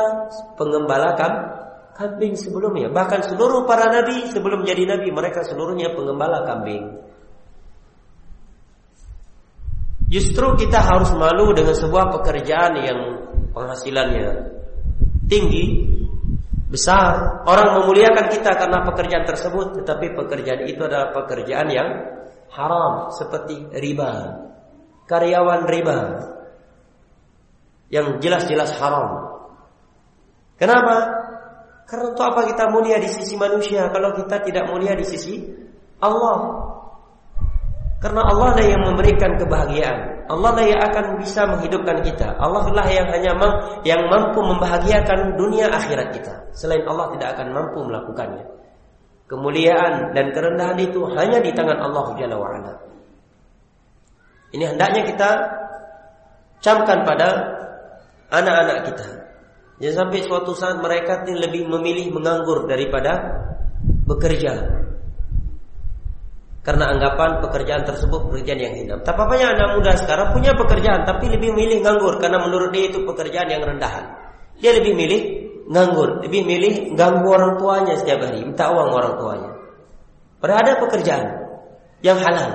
pengembala kambing sebelumnya. Bahkan seluruh para nabi sebelum jadi nabi mereka seluruhnya pengembala kambing. Justru kita harus malu dengan sebuah pekerjaan yang penghasilannya tinggi, besar. Orang memuliakan kita karena pekerjaan tersebut, tetapi pekerjaan itu adalah pekerjaan yang haram seperti riba. Karyawan riba yang jelas-jelas haram. Kenapa? Karena untuk apa kita mulia di sisi manusia kalau kita tidak mulia di sisi Allah? Karena Allah lah yang memberikan kebahagiaan. Allah lah yang akan bisa menghidupkan kita. Allah lah yang hanya yang mampu membahagiakan dunia akhirat kita. Selain Allah tidak akan mampu melakukannya. Kemuliaan dan kerendahan itu hanya di tangan Allah Jalla wa ala. Ini hendaknya kita camkan pada anak-anak kita. Jangan sampai suatu saat mereka lebih memilih menganggur daripada bekerja. Karena anggapan pekerjaan tersebut pekerjaan yang hina. Tak apa-apanya anak muda sekarang punya pekerjaan tapi lebih milih nganggur karena menurut dia itu pekerjaan yang rendahan. Dia lebih milih nganggur, lebih milih ganggu orang tuanya setiap hari, minta uang orang tuanya. Padahal ada pekerjaan yang halal.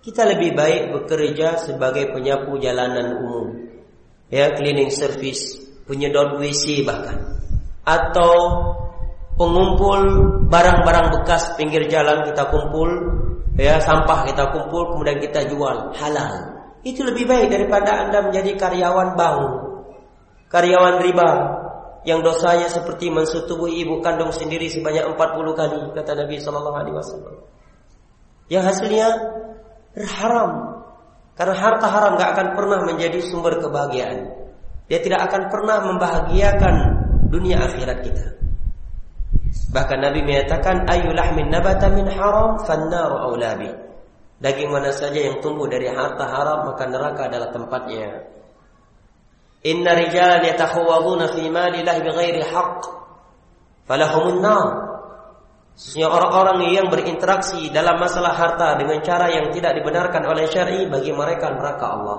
Kita lebih baik bekerja sebagai penyapu jalanan umum. Ya, cleaning service, penyedot WC bahkan. Atau pengumpul barang-barang bekas pinggir jalan kita kumpul, ya sampah kita kumpul kemudian kita jual halal. Itu lebih baik daripada Anda menjadi karyawan bank, karyawan riba yang dosanya seperti mensetubuhi ibu kandung sendiri sebanyak 40 kali kata Nabi sallallahu alaihi wasallam. Yang hasilnya haram. Karena harta haram gak akan pernah menjadi sumber kebahagiaan. Dia tidak akan pernah membahagiakan dunia akhirat kita. Bahkan Nabi menyatakan ayu lahmin nabata min haram fannaru aulabi. Daging mana saja yang tumbuh dari harta haram maka neraka adalah tempatnya. Inna rijalan yatakhawwaduna fi malillahi bighairi haqq falahumun nar. Sesungguhnya orang-orang yang berinteraksi dalam masalah harta dengan cara yang tidak dibenarkan oleh syar'i bagi mereka neraka Allah.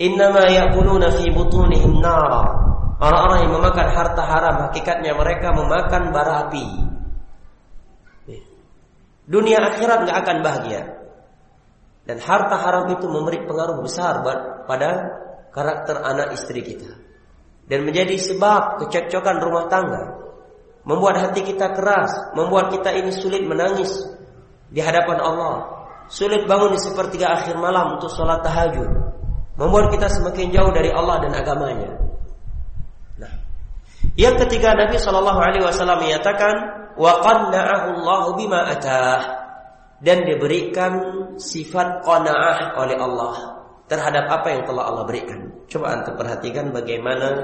Innama ya'kuluna fi butunihim nara Orang-orang yang memakan harta haram hakikatnya mereka memakan bara api. Dunia akhirat nggak akan bahagia. Dan harta haram itu memberi pengaruh besar pada karakter anak istri kita. Dan menjadi sebab kecekcokan rumah tangga. Membuat hati kita keras, membuat kita ini sulit menangis di hadapan Allah. Sulit bangun di sepertiga akhir malam untuk sholat tahajud. Membuat kita semakin jauh dari Allah dan agamanya. Yang ketiga Nabi Shallallahu Alaihi Wasallam menyatakan wa Allah bima atah dan diberikan sifat qanaah oleh Allah terhadap apa yang telah Allah berikan. Coba anda perhatikan bagaimana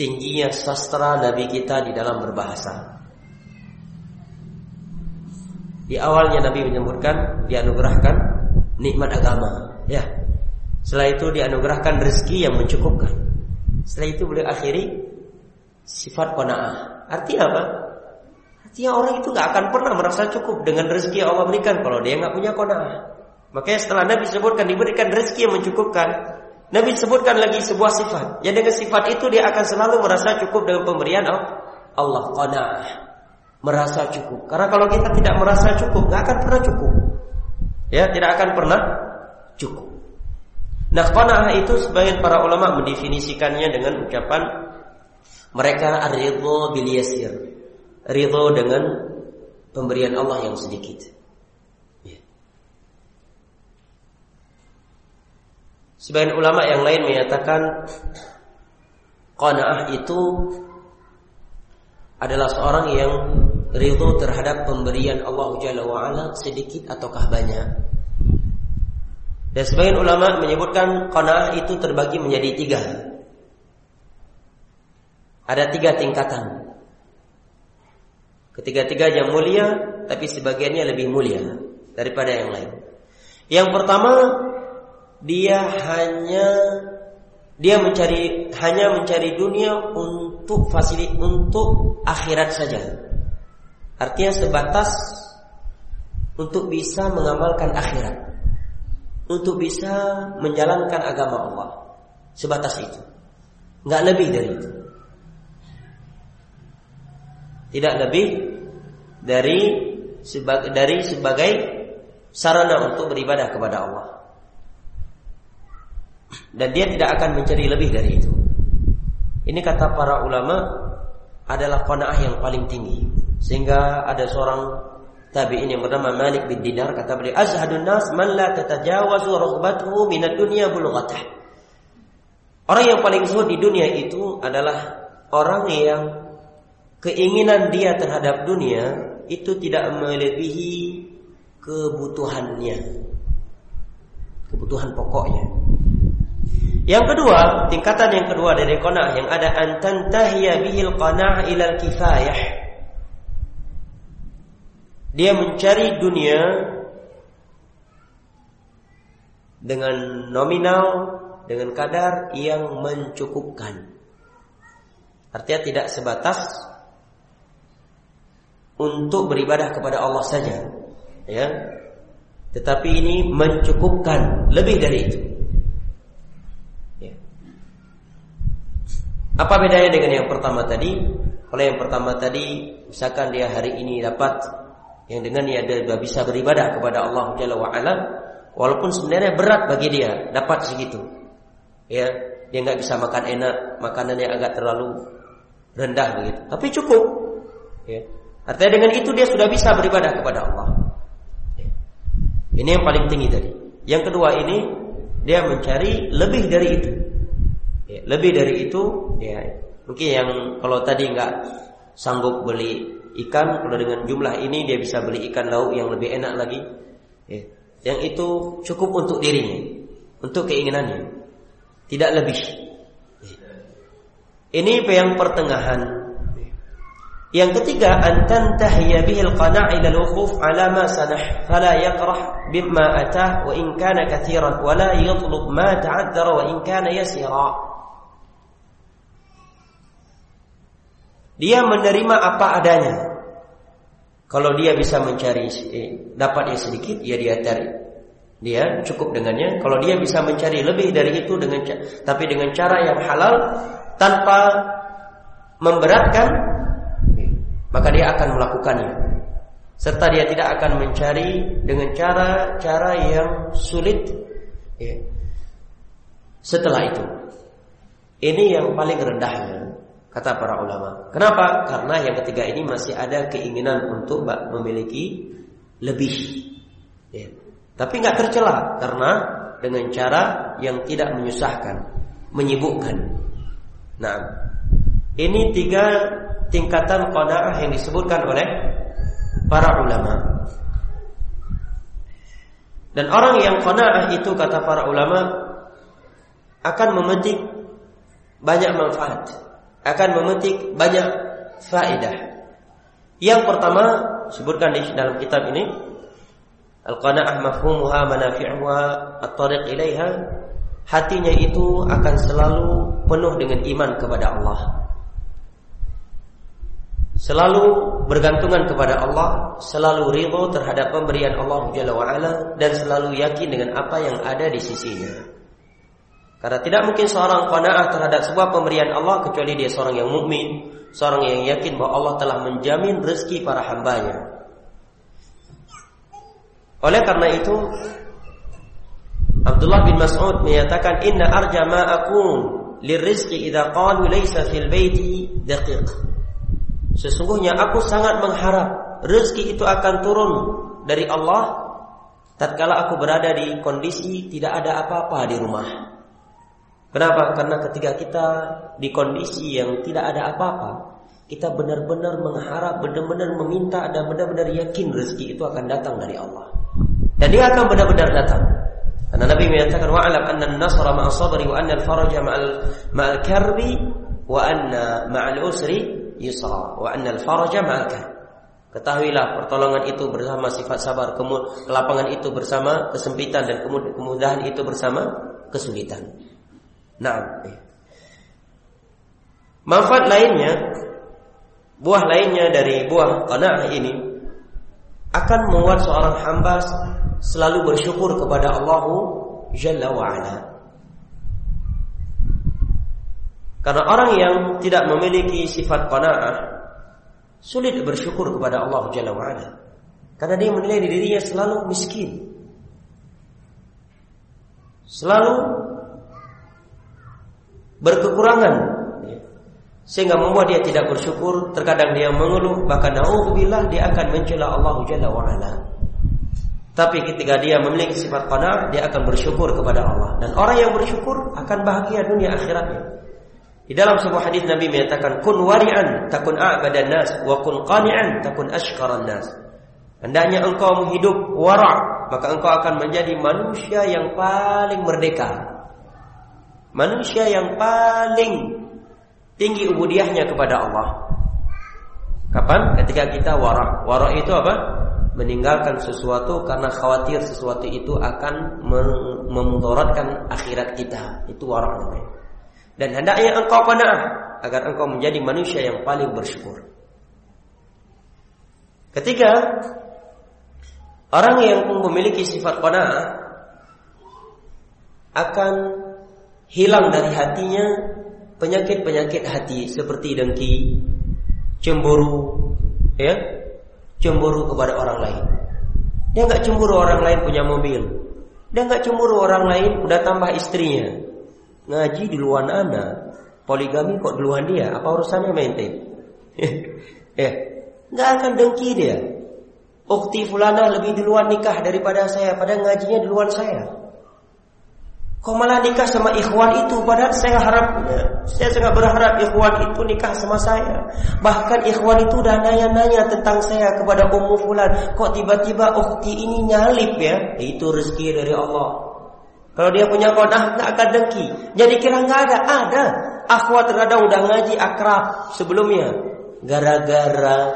tingginya sastra Nabi kita di dalam berbahasa. Di awalnya Nabi menyebutkan dianugerahkan nikmat agama, ya. Setelah itu dianugerahkan rezeki yang mencukupkan. Setelah itu beliau akhiri sifat kona'ah. Artinya apa? Artinya orang itu nggak akan pernah merasa cukup dengan rezeki yang Allah berikan kalau dia nggak punya kona'ah. Makanya setelah Nabi sebutkan diberikan rezeki yang mencukupkan, Nabi sebutkan lagi sebuah sifat. Yang dengan sifat itu dia akan selalu merasa cukup dengan pemberian Allah kona'ah. Merasa cukup. Karena kalau kita tidak merasa cukup, nggak akan pernah cukup. Ya, tidak akan pernah cukup. Nah, qanaah itu sebagian para ulama mendefinisikannya dengan ucapan mereka ridho bil yasir. Ridho dengan pemberian Allah yang sedikit. Sebagian ulama yang lain menyatakan qanaah itu adalah seorang yang ridho terhadap pemberian Allah Jalla wa'ala sedikit ataukah banyak. Dan sebagian ulama menyebutkan qanaah itu terbagi menjadi tiga. Ada tiga tingkatan. Ketiga-tiganya mulia, tapi sebagiannya lebih mulia daripada yang lain. Yang pertama, dia hanya dia mencari hanya mencari dunia untuk fasilitas untuk akhirat saja. Artinya sebatas untuk bisa mengamalkan akhirat. Untuk bisa menjalankan agama Allah. Sebatas itu. Nggak lebih dari itu. Tidak lebih dari sebagai, dari sebagai sarana untuk beribadah kepada Allah. Dan dia tidak akan mencari lebih dari itu. Ini kata para ulama adalah qanaah yang paling tinggi. Sehingga ada seorang tabi'in yang bernama Malik bin Dinar kata beliau azhadun nas man la tatajawazu raghbatuhu minad dunya bulghatah. Orang yang paling zuhud di dunia itu adalah orang yang keinginan dia terhadap dunia itu tidak melebihi kebutuhannya. Kebutuhan pokoknya. Yang kedua, tingkatan yang kedua dari qanaah yang ada antantahiya bihil qanaah ilal kifayah. Dia mencari dunia dengan nominal, dengan kadar yang mencukupkan. Artinya tidak sebatas untuk beribadah kepada Allah saja, ya. Tetapi ini mencukupkan lebih dari itu. Apa bedanya dengan yang pertama tadi? Kalau yang pertama tadi, misalkan dia hari ini dapat yang dengan dia sudah bisa beribadah kepada Allah Jalla wa ala, walaupun sebenarnya berat bagi dia dapat segitu. Ya, dia nggak bisa makan enak, makanannya agak terlalu rendah begitu. Tapi cukup. Ya. Artinya dengan itu dia sudah bisa beribadah kepada Allah. Ini yang paling tinggi tadi. Yang kedua ini dia mencari lebih dari itu. Lebih dari itu, ya mungkin yang kalau tadi nggak sanggup beli ikan, kalau dengan jumlah ini dia bisa beli ikan lauk yang lebih enak lagi. Ya, yang itu cukup untuk dirinya, untuk keinginannya, tidak lebih. Ya. Ini yang pertengahan yang ketiga, antan tahya bihil qana' ila al-wuquf ala ma sanah, fala yaqrah bima atah wa in kana kathiran wa la yatlub ma ta'addara wa in kana yasira. Dia menerima apa adanya. Kalau dia bisa mencari eh, dapat yang sedikit, ya dia cari. Dia cukup dengannya. Kalau dia bisa mencari lebih dari itu dengan tapi dengan cara yang halal tanpa memberatkan maka dia akan melakukannya. Serta dia tidak akan mencari dengan cara-cara yang sulit. Ya. Setelah itu, ini yang paling rendahnya kata para ulama. Kenapa? Karena yang ketiga ini masih ada keinginan untuk memiliki lebih. Ya. Tapi nggak tercela karena dengan cara yang tidak menyusahkan, menyibukkan. Nah, ini tiga tingkatan qanaah yang disebutkan oleh para ulama. Dan orang yang qanaah itu kata para ulama akan memetik banyak manfaat, akan memetik banyak faedah. Yang pertama sebutkan di dalam kitab ini Al-qanaah mafhumuha manafi'uha at-tariq ilaiha hatinya itu akan selalu penuh dengan iman kepada Allah selalu bergantungan kepada Allah, selalu ridho terhadap pemberian Allah Jalla dan selalu yakin dengan apa yang ada di sisinya. Karena tidak mungkin seorang qanaah terhadap sebuah pemberian Allah kecuali dia seorang yang mukmin, seorang yang yakin bahwa Allah telah menjamin rezeki para hambanya. Oleh karena itu Abdullah bin Mas'ud menyatakan inna arja ma akun lirizqi idza qalu laysa fil baiti daqiq. Sesungguhnya aku sangat mengharap rezeki itu akan turun dari Allah tatkala aku berada di kondisi tidak ada apa-apa di rumah. Kenapa? Karena ketika kita di kondisi yang tidak ada apa-apa, kita benar-benar mengharap, benar-benar meminta dan benar-benar yakin rezeki itu akan datang dari Allah. Dan dia akan benar-benar datang. Karena Nabi menyatakan wa'alam anna an-nasra ma'a sabri wa anna al-faraja ma'al ma'al karbi wa anna ma'al usri yusra wa anna al-faraja ma'aka. Ketahuilah pertolongan itu bersama sifat sabar, kelapangan itu bersama kesempitan dan kemudahan itu bersama kesulitan. Nah, manfaat lainnya, buah lainnya dari buah qanaah ini akan membuat seorang hamba selalu bersyukur kepada Allah Jalla wa ala. Karena orang yang tidak memiliki sifat qanaah sulit bersyukur kepada Allah Jalla wa ala. Karena dia menilai dirinya selalu miskin. Selalu berkekurangan sehingga membuat dia tidak bersyukur, terkadang dia mengeluh, bahkan naudzubillah dia akan mencela Allah Jalla wa ala. Tapi ketika dia memiliki sifat qanaah, dia akan bersyukur kepada Allah. Dan orang yang bersyukur akan bahagia dunia akhiratnya. Di dalam sebuah hadis Nabi menyatakan kun wari'an takun a'badan nas wa kun qani'an takun ashqaran nas. Hendaknya engkau hidup wara, maka engkau akan menjadi manusia yang paling merdeka. Manusia yang paling tinggi ubudiahnya kepada Allah. Kapan? Ketika kita wara. Wara itu apa? Meninggalkan sesuatu karena khawatir sesuatu itu akan memudaratkan akhirat kita. Itu wara namanya. Dan hendaknya engkau qanaah agar engkau menjadi manusia yang paling bersyukur. Ketika orang yang memiliki sifat qanaah akan hilang dari hatinya penyakit-penyakit hati seperti dengki, cemburu, ya, cemburu kepada orang lain. Dia nggak cemburu orang lain punya mobil, dia nggak cemburu orang lain udah tambah istrinya, ngaji di luar ana, poligami kok duluan dia, apa urusannya maintain? eh, nggak akan dengki dia. Ukti fulana lebih duluan nikah daripada saya, pada ngajinya duluan saya. Kok malah nikah sama ikhwan itu Padahal saya harap Saya sangat berharap ikhwan itu nikah sama saya Bahkan ikhwan itu udah nanya-nanya tentang saya Kepada Ummu Fulan Kok tiba-tiba ukti ini nyalip ya Itu rezeki dari Allah kalau dia punya konah nggak akan dengki. Jadi kira nggak ada, ada. Akhwat terkadang udah ngaji akrab sebelumnya. Gara-gara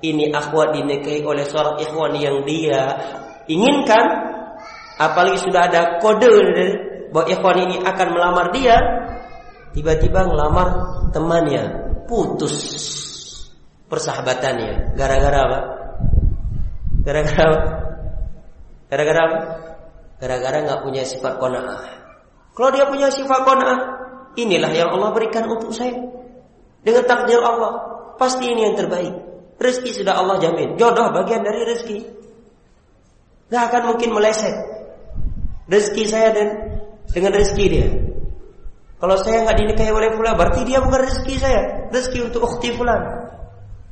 ini akhwat dinikahi oleh seorang ikhwan yang dia inginkan, apalagi sudah ada kode bahwa ikhwan ini akan melamar dia, tiba-tiba ngelamar temannya, putus persahabatannya. Gara-gara apa? Gara-gara? Gara-gara gara-gara nggak punya sifat kona'ah. Kalau dia punya sifat kona'ah, inilah yang Allah berikan untuk saya. Dengan takdir Allah, pasti ini yang terbaik. Rezeki sudah Allah jamin. Jodoh bagian dari rezeki. Gak akan mungkin meleset. Rezeki saya dan dengan rezeki dia. Kalau saya nggak dinikahi oleh fulan, berarti dia bukan rezeki saya. Rezeki untuk ukhti fulan.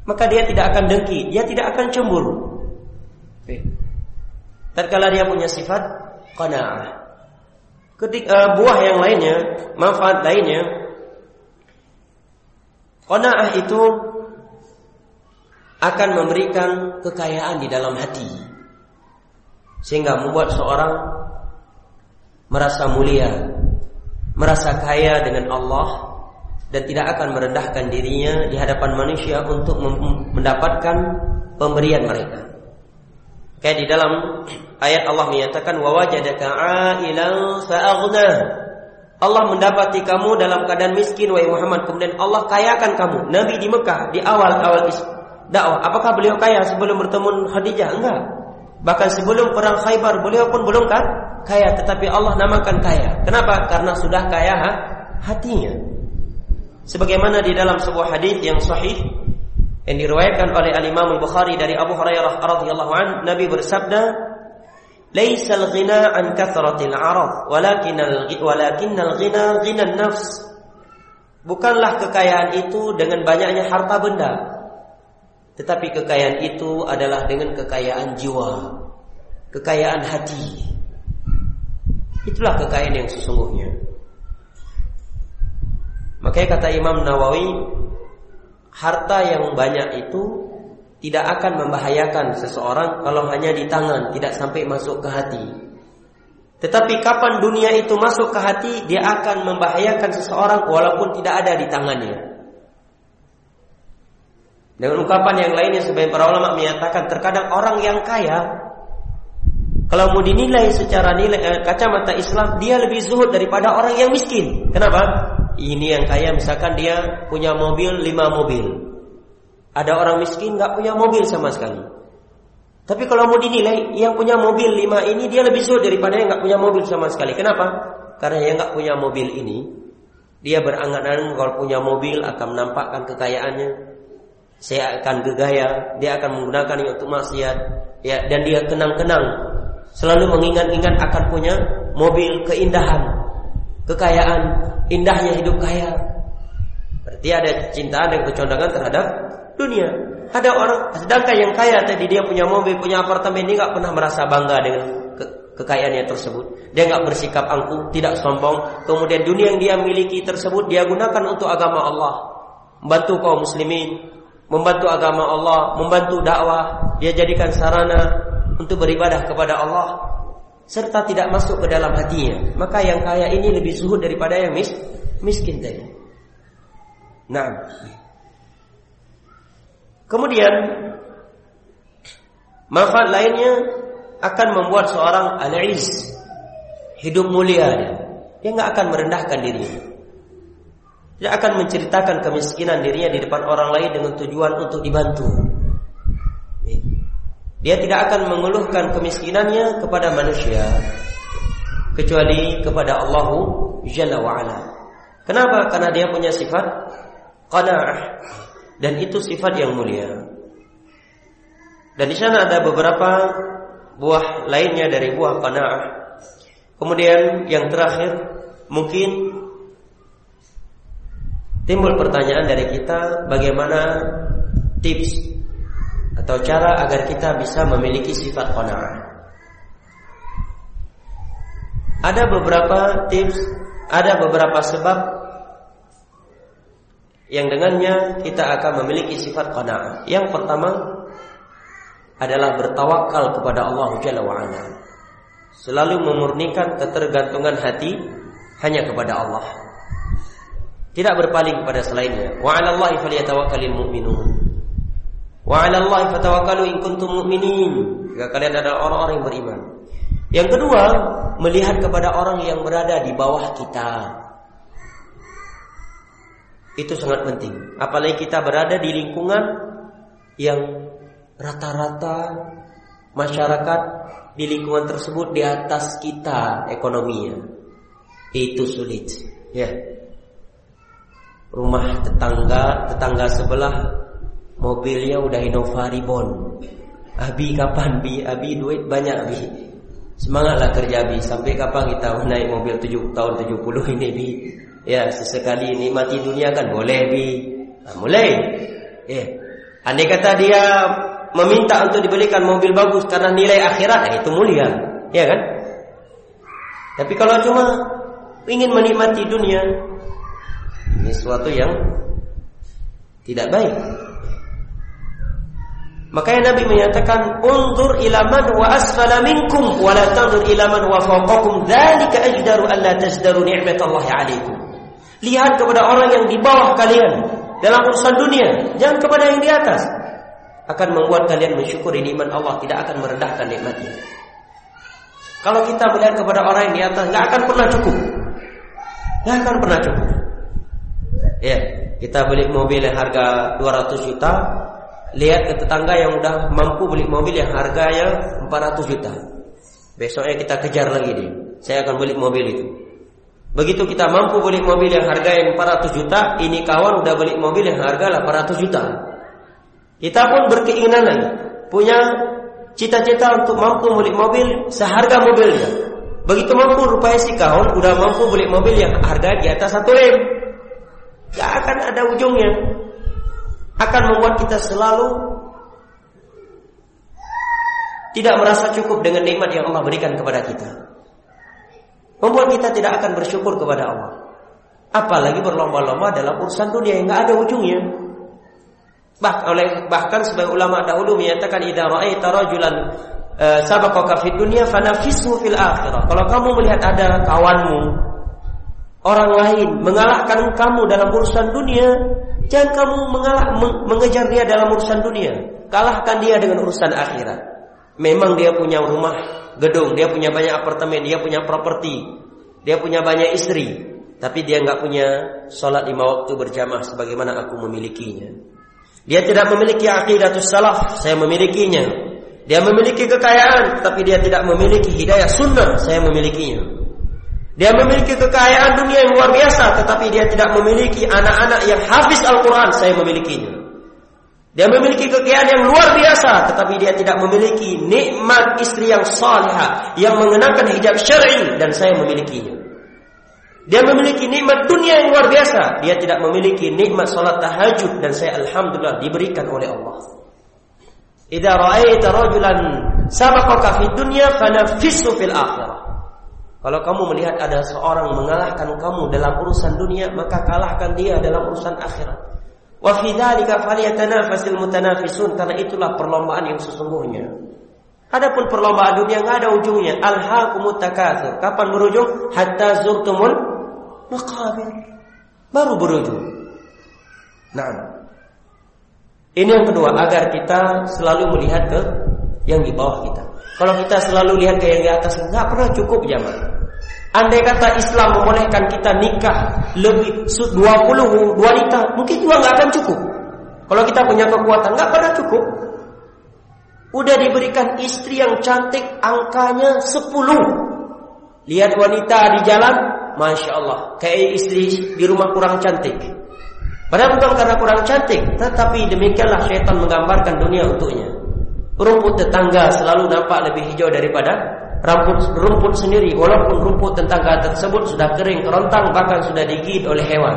Maka dia tidak akan dengki, dia tidak akan cemburu. Tatkala dia punya sifat qanaah. Ketika uh, buah yang lainnya, manfaat lainnya, qanaah itu akan memberikan kekayaan di dalam hati. Sehingga membuat seorang merasa mulia, merasa kaya dengan Allah dan tidak akan merendahkan dirinya di hadapan manusia untuk mendapatkan pemberian mereka. Kayak di dalam ayat Allah menyatakan wa wajadaka ailan fa'aghna. Allah mendapati kamu dalam keadaan miskin wahai Muhammad kemudian Allah kayakan kamu. Nabi di Mekah di awal-awal dakwah, apakah beliau kaya sebelum bertemu Khadijah? Enggak. Bahkan sebelum perang Khaybar beliau pun belum kan kaya, tetapi Allah namakan kaya. Kenapa? Karena sudah kaya ha? hatinya. Sebagaimana di dalam sebuah hadis yang sahih yang diriwayatkan oleh Al Imam Bukhari dari Abu Hurairah radhiyallahu an, Nabi bersabda, "Laisa al-ghina an kathratil 'arad, walakin walakin al-ghina ghina nafs Bukanlah kekayaan itu dengan banyaknya harta benda, tetapi kekayaan itu adalah dengan kekayaan jiwa Kekayaan hati Itulah kekayaan yang sesungguhnya Makanya kata Imam Nawawi Harta yang banyak itu tidak akan membahayakan seseorang kalau hanya di tangan, tidak sampai masuk ke hati. Tetapi kapan dunia itu masuk ke hati, dia akan membahayakan seseorang walaupun tidak ada di tangannya. Dengan ungkapan yang lainnya sebagian para ulama menyatakan terkadang orang yang kaya kalau mau dinilai secara nilai eh, kacamata Islam dia lebih zuhud daripada orang yang miskin. Kenapa? Ini yang kaya misalkan dia punya mobil lima mobil. Ada orang miskin nggak punya mobil sama sekali. Tapi kalau mau dinilai yang punya mobil lima ini dia lebih zuhud daripada yang nggak punya mobil sama sekali. Kenapa? Karena yang nggak punya mobil ini dia berangan-angan kalau punya mobil akan menampakkan kekayaannya, saya akan gegaya, dia akan menggunakannya untuk maksiat, ya dan dia kenang-kenang selalu mengingat-ingat akan punya mobil keindahan, kekayaan, indahnya hidup kaya. Berarti ada cinta dan kecondongan terhadap dunia. Ada orang sedangkan yang kaya tadi dia punya mobil, punya apartemen, dia nggak pernah merasa bangga dengan ke, kekayaannya tersebut. Dia nggak bersikap angkuh, tidak sombong. Kemudian dunia yang dia miliki tersebut dia gunakan untuk agama Allah, membantu kaum muslimin, membantu agama Allah, membantu dakwah, dia jadikan sarana untuk beribadah kepada Allah serta tidak masuk ke dalam hatinya. Maka yang kaya ini lebih zuhud daripada yang mis miskin tadi. Nah. Kemudian manfaat lainnya akan membuat seorang al-iz hidup mulia dia. Dia nggak akan merendahkan dirinya. Dia akan menceritakan kemiskinan dirinya di depan orang lain dengan tujuan untuk dibantu. Dia tidak akan mengeluhkan kemiskinannya kepada manusia kecuali kepada Allah Jalla wa ala. Kenapa? Karena dia punya sifat qanaah dan itu sifat yang mulia. Dan di sana ada beberapa buah lainnya dari buah qanaah. Kemudian yang terakhir mungkin Timbul pertanyaan dari kita bagaimana tips atau cara agar kita bisa memiliki sifat qanaah. Ada beberapa tips, ada beberapa sebab yang dengannya kita akan memiliki sifat qanaah. Yang pertama adalah bertawakal kepada Allah Jalla wa ala. Selalu memurnikan ketergantungan hati hanya kepada Allah. Tidak berpaling kepada selainnya. Wa 'ala Allahi falyatawakkalul mu'minun. Wa 'ala Allahi fatawakkalu in kuntum mu'minin. Jika kalian adalah orang-orang yang beriman. Yang kedua, melihat kepada orang yang berada di bawah kita. Itu sangat penting. Apalagi kita berada di lingkungan yang rata-rata masyarakat di lingkungan tersebut di atas kita ekonominya. Itu sulit. Ya rumah tetangga tetangga sebelah mobilnya udah Innova Ribbon. Abi kapan bi? Abi duit banyak bi. Semangatlah kerja bi. Sampai kapan kita naik mobil 7 tahun 70 ini bi? Ya sesekali nikmati dunia kan boleh bi. Nah, mulai. Eh, andai kata dia meminta untuk dibelikan mobil bagus karena nilai akhirat, nah, itu mulia, ya kan? Tapi kalau cuma ingin menikmati dunia, ini sesuatu yang tidak baik. Makanya Nabi menyatakan, "Unzur ila man wa asfala minkum wa la tanzur ila man wa fawqakum, dzalika ajdaru an la tazdaru ni'matallahi 'alaikum." Lihat kepada orang yang di bawah kalian dalam urusan dunia, jangan kepada yang di atas. Akan membuat kalian mensyukuri nikmat Allah, tidak akan merendahkan nikmatnya. Kalau kita melihat kepada orang yang di atas, nggak akan pernah cukup. Nggak akan pernah cukup. Ya, kita beli mobil yang harga 200 juta, lihat ke tetangga yang udah mampu beli mobil yang harganya 400 juta. Besoknya kita kejar lagi dia. Saya akan beli mobil itu. Begitu kita mampu beli mobil yang harga yang 400 juta, ini kawan udah beli mobil yang harga 800 juta. Kita pun berkeinginan punya cita-cita untuk mampu beli mobil seharga mobilnya. Begitu mampu rupanya si kawan udah mampu beli mobil yang harga di atas satu M. Gak akan ada ujungnya. Akan membuat kita selalu tidak merasa cukup dengan nikmat yang Allah berikan kepada kita. Membuat kita tidak akan bersyukur kepada Allah. Apalagi berlomba-lomba dalam urusan dunia yang gak ada ujungnya. Bah, oleh bahkan sebagai ulama dahulu menyatakan idza ra'aita rajulan eh, sabaqaka fid dunya fanafisu fil akhirah. Kalau kamu melihat ada kawanmu orang lain mengalahkan kamu dalam urusan dunia, jangan kamu mengalah mengejar dia dalam urusan dunia. Kalahkan dia dengan urusan akhirat. Memang dia punya rumah gedung, dia punya banyak apartemen, dia punya properti, dia punya banyak istri, tapi dia nggak punya sholat lima waktu berjamaah sebagaimana aku memilikinya. Dia tidak memiliki aqidatus salaf, saya memilikinya. Dia memiliki kekayaan, tapi dia tidak memiliki hidayah sunnah, saya memilikinya. Dia memiliki kekayaan dunia yang luar biasa, tetapi dia tidak memiliki anak-anak yang hafiz Al-Quran, saya memilikinya. Dia memiliki kekayaan yang luar biasa, tetapi dia tidak memiliki nikmat istri yang salihah, yang mengenakan hijab syar'i, dan saya memilikinya. Dia memiliki nikmat dunia yang luar biasa. Dia tidak memiliki nikmat salat tahajud dan saya alhamdulillah diberikan oleh Allah. Idza ra'aita rajulan sabaqaka fid dunya fanafisu fil akhirah. Kalau kamu melihat ada seorang mengalahkan kamu dalam urusan dunia, maka kalahkan dia dalam urusan akhirat. Wa fi dzalika falyatanafasil mutanafisun karena itulah perlombaan yang sesungguhnya. Adapun perlombaan dunia nggak ada ujungnya. Alhaqumut takatsur. Kapan berujung? Hatta zurtumul makabir. Baru berujung. Nah, ini yang kedua agar kita selalu melihat ke yang di bawah kita. Kalau kita selalu lihat ke yang di atas, nggak pernah cukup zaman. Andai kata Islam membolehkan kita nikah lebih 20 wanita, mungkin juga nggak akan cukup. Kalau kita punya kekuatan, nggak pernah cukup. Udah diberikan istri yang cantik, angkanya 10. Lihat wanita di jalan, Masya Allah, kayak istri di rumah kurang cantik. Padahal bukan karena kurang cantik, tetapi demikianlah syaitan menggambarkan dunia untuknya. Rumput tetangga selalu nampak lebih hijau daripada rumput rumput sendiri, walaupun rumput tetangga tersebut sudah kering, kerontang, bahkan sudah digigit oleh hewan.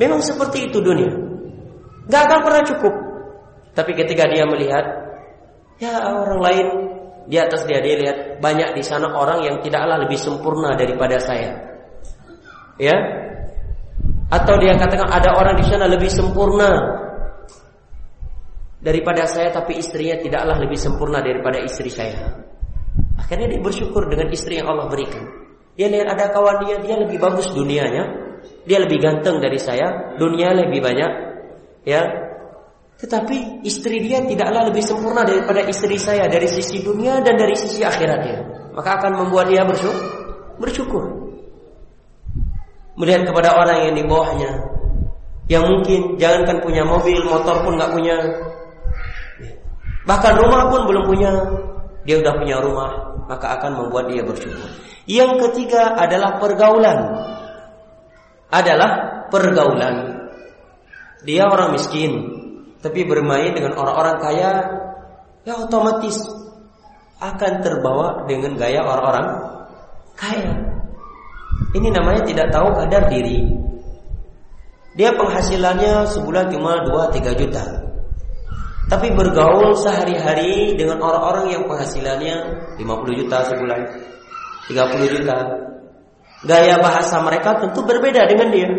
Memang seperti itu dunia. Gak akan pernah cukup. Tapi ketika dia melihat, ya orang lain di atas dia dia lihat banyak di sana orang yang tidaklah lebih sempurna daripada saya. Ya? Atau dia katakan ada orang di sana lebih sempurna daripada saya tapi istrinya tidaklah lebih sempurna daripada istri saya. Akhirnya dia bersyukur dengan istri yang Allah berikan. Dia lihat ada kawan dia, dia lebih bagus dunianya, dia lebih ganteng dari saya, dunia lebih banyak, ya tetapi istri dia tidaklah lebih sempurna daripada istri saya dari sisi dunia dan dari sisi akhiratnya. Maka akan membuat dia bersyukur. bersyukur. Melihat kepada orang yang di bawahnya. Yang mungkin jangankan punya mobil, motor pun nggak punya. Bahkan rumah pun belum punya. Dia udah punya rumah. Maka akan membuat dia bersyukur. Yang ketiga adalah pergaulan. Adalah pergaulan. Dia orang miskin, tapi bermain dengan orang-orang kaya, ya otomatis akan terbawa dengan gaya orang-orang kaya. Ini namanya tidak tahu kadar diri. Dia penghasilannya sebulan cuma 2-3 juta. Tapi bergaul sehari-hari dengan orang-orang yang penghasilannya 50 juta sebulan, 30 juta. Gaya bahasa mereka tentu berbeda dengan dia.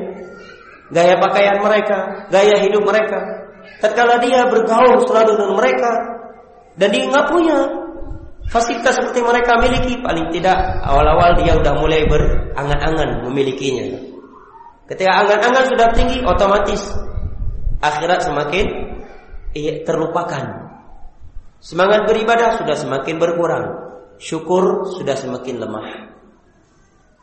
Gaya pakaian mereka, gaya hidup mereka tatkala dia bergaul selalu dengan mereka dan dia nggak punya fasilitas seperti mereka miliki paling tidak awal-awal dia udah mulai berangan-angan memilikinya ketika angan-angan sudah tinggi otomatis akhirat semakin terlupakan semangat beribadah sudah semakin berkurang syukur sudah semakin lemah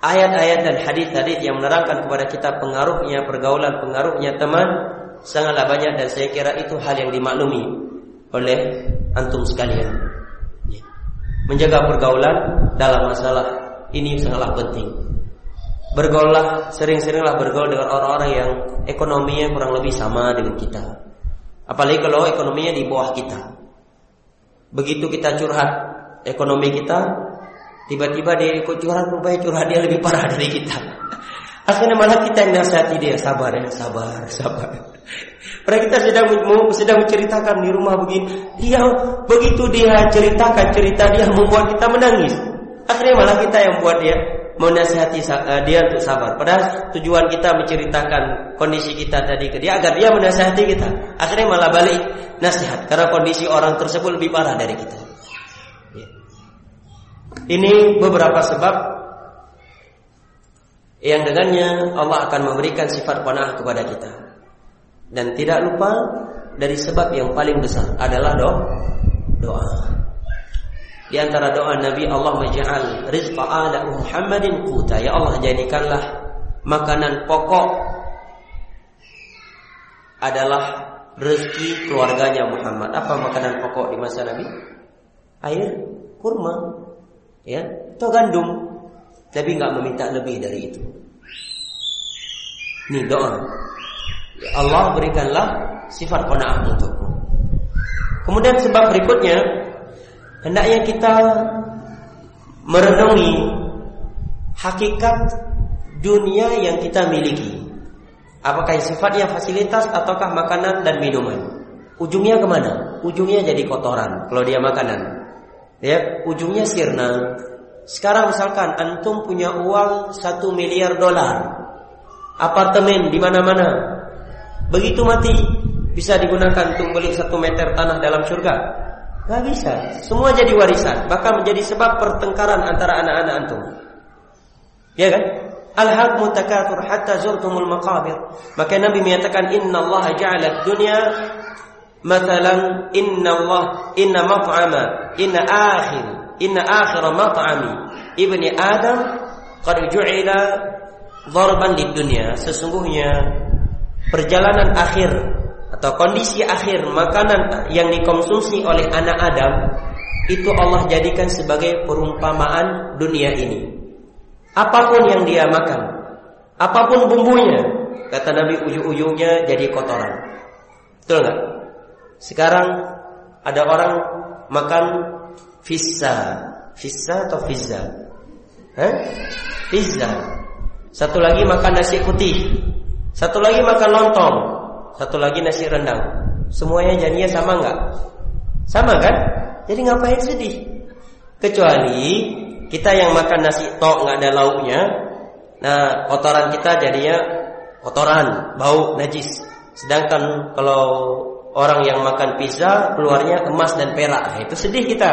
ayat-ayat dan hadis-hadis yang menerangkan kepada kita pengaruhnya pergaulan pengaruhnya teman sangatlah banyak dan saya kira itu hal yang dimaklumi oleh antum sekalian. Ya. Menjaga pergaulan dalam masalah ini sangatlah penting. Bergaullah, sering-seringlah bergaul dengan orang-orang yang ekonominya kurang lebih sama dengan kita. Apalagi kalau ekonominya di bawah kita. Begitu kita curhat ekonomi kita, tiba-tiba dia ikut curhat, rupanya curhat dia lebih parah dari kita. Akhirnya malah kita yang nasihati dia sabar ya, sabar, sabar. Padahal kita sedang sedang menceritakan di rumah begini, dia begitu dia ceritakan cerita dia membuat kita menangis. Akhirnya malah kita yang buat dia menasihati uh, dia untuk sabar. Padahal tujuan kita menceritakan kondisi kita tadi ke dia agar dia menasihati kita. Akhirnya malah balik nasihat karena kondisi orang tersebut lebih parah dari kita. Ya. Ini beberapa sebab yang dengannya Allah akan memberikan sifat panah kepada kita. Dan tidak lupa dari sebab yang paling besar adalah doa. Doa. Di antara doa Nabi Allah menja'al rizqa ala Muhammadin quta. Ya Allah jadikanlah makanan pokok adalah rezeki keluarganya Muhammad. Apa makanan pokok di masa Nabi? Air, kurma, ya, atau gandum. Tapi nggak meminta lebih dari itu. Ini doa. Ya Allah berikanlah sifat qanaah untukku. Kemudian sebab berikutnya hendaknya kita merenungi hakikat dunia yang kita miliki. Apakah sifatnya fasilitas ataukah makanan dan minuman? Ujungnya ke mana? Ujungnya jadi kotoran kalau dia makanan. Ya, ujungnya sirna. Sekarang misalkan antum punya uang satu miliar dolar, apartemen di mana-mana, begitu mati bisa digunakan untuk beli satu meter tanah dalam surga. Gak bisa. Semua jadi warisan. Bahkan menjadi sebab pertengkaran antara anak-anak antum. Ya kan? Al-haq mutakathur hatta zurtumul maqabir. Maka Nabi menyatakan inna Allah ja'ala dunya Matalan inna Allah inna mat'ama inna akhir inna akhir mat'ami ibni Adam qad ju'ila dharban lid dunya. Sesungguhnya perjalanan akhir atau kondisi akhir makanan yang dikonsumsi oleh anak Adam itu Allah jadikan sebagai perumpamaan dunia ini. Apa pun yang dia makan, apa pun bumbunya, kata Nabi ujung-ujungnya jadi kotoran. Betul nggak? Sekarang ada orang makan pizza, pizza atau pizza? Hah? Pizza. Satu lagi makan nasi putih, satu lagi makan lontong, satu lagi nasi rendang. Semuanya jadinya sama nggak? Sama kan? Jadi ngapain sedih? Kecuali kita yang makan nasi tok nggak ada lauknya, nah kotoran kita jadinya kotoran, bau, najis. Sedangkan kalau orang yang makan pizza keluarnya emas dan perak, nah, itu sedih kita.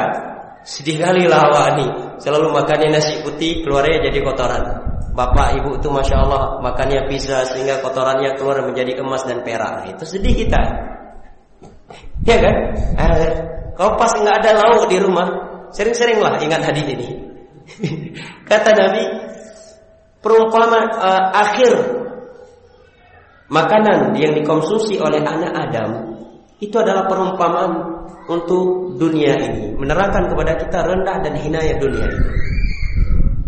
Sedih kali lah nih. Selalu makannya nasi putih keluarnya jadi kotoran. Bapak ibu itu masya Allah makannya pizza sehingga kotorannya keluar menjadi emas dan perak. Nah, itu sedih kita. Ya kan? Eh, kalau pas nggak ada lauk di rumah, sering-seringlah ingat hadis ini. Kata Nabi, perumpamaan uh, akhir makanan yang dikonsumsi oleh anak Adam itu adalah perumpamaan untuk dunia ini, menerangkan kepada kita rendah dan hinanya dunia ini.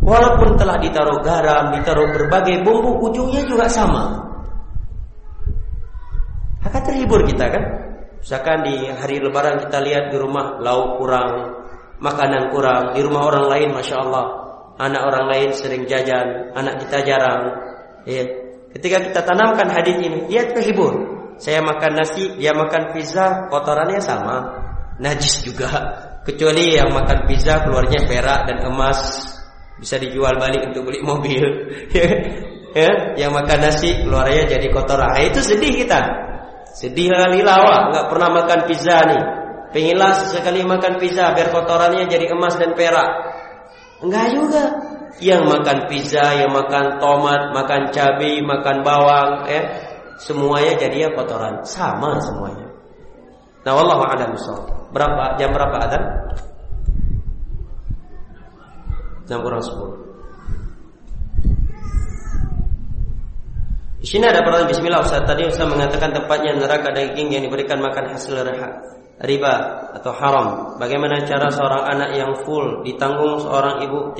Walaupun telah ditaruh garam, ditaruh berbagai bumbu, ujungnya juga sama. Akan terhibur kita kan? Misalkan di hari lebaran kita lihat di rumah lauk kurang, makanan kurang, di rumah orang lain Masya Allah, anak orang lain sering jajan, anak kita jarang. Ya. Ketika kita tanamkan hadis ini, dia terhibur. Saya makan nasi, dia makan pizza, kotorannya sama, najis juga. Kecuali yang makan pizza keluarnya perak dan emas bisa dijual balik untuk beli mobil. Ya. Yang makan nasi keluarnya jadi kotor. Ah, itu sedih kita. Sedih kali lawa nggak pernah makan pizza nih. Pengenlah sesekali makan pizza biar kotorannya jadi emas dan perak. Enggak juga. Yang makan pizza yang makan tomat makan cabai makan bawang ya semuanya jadinya kotoran. Sama semuanya. Nah wallahu a'lam berapa? Jam berapa adzan 6 kurang 10. Di sini ada pertanyaan Bismillah Ustaz. Tadi Ustaz mengatakan tempatnya neraka daging yang diberikan makan hasil riba atau haram. Bagaimana cara seorang anak yang full ditanggung seorang ibu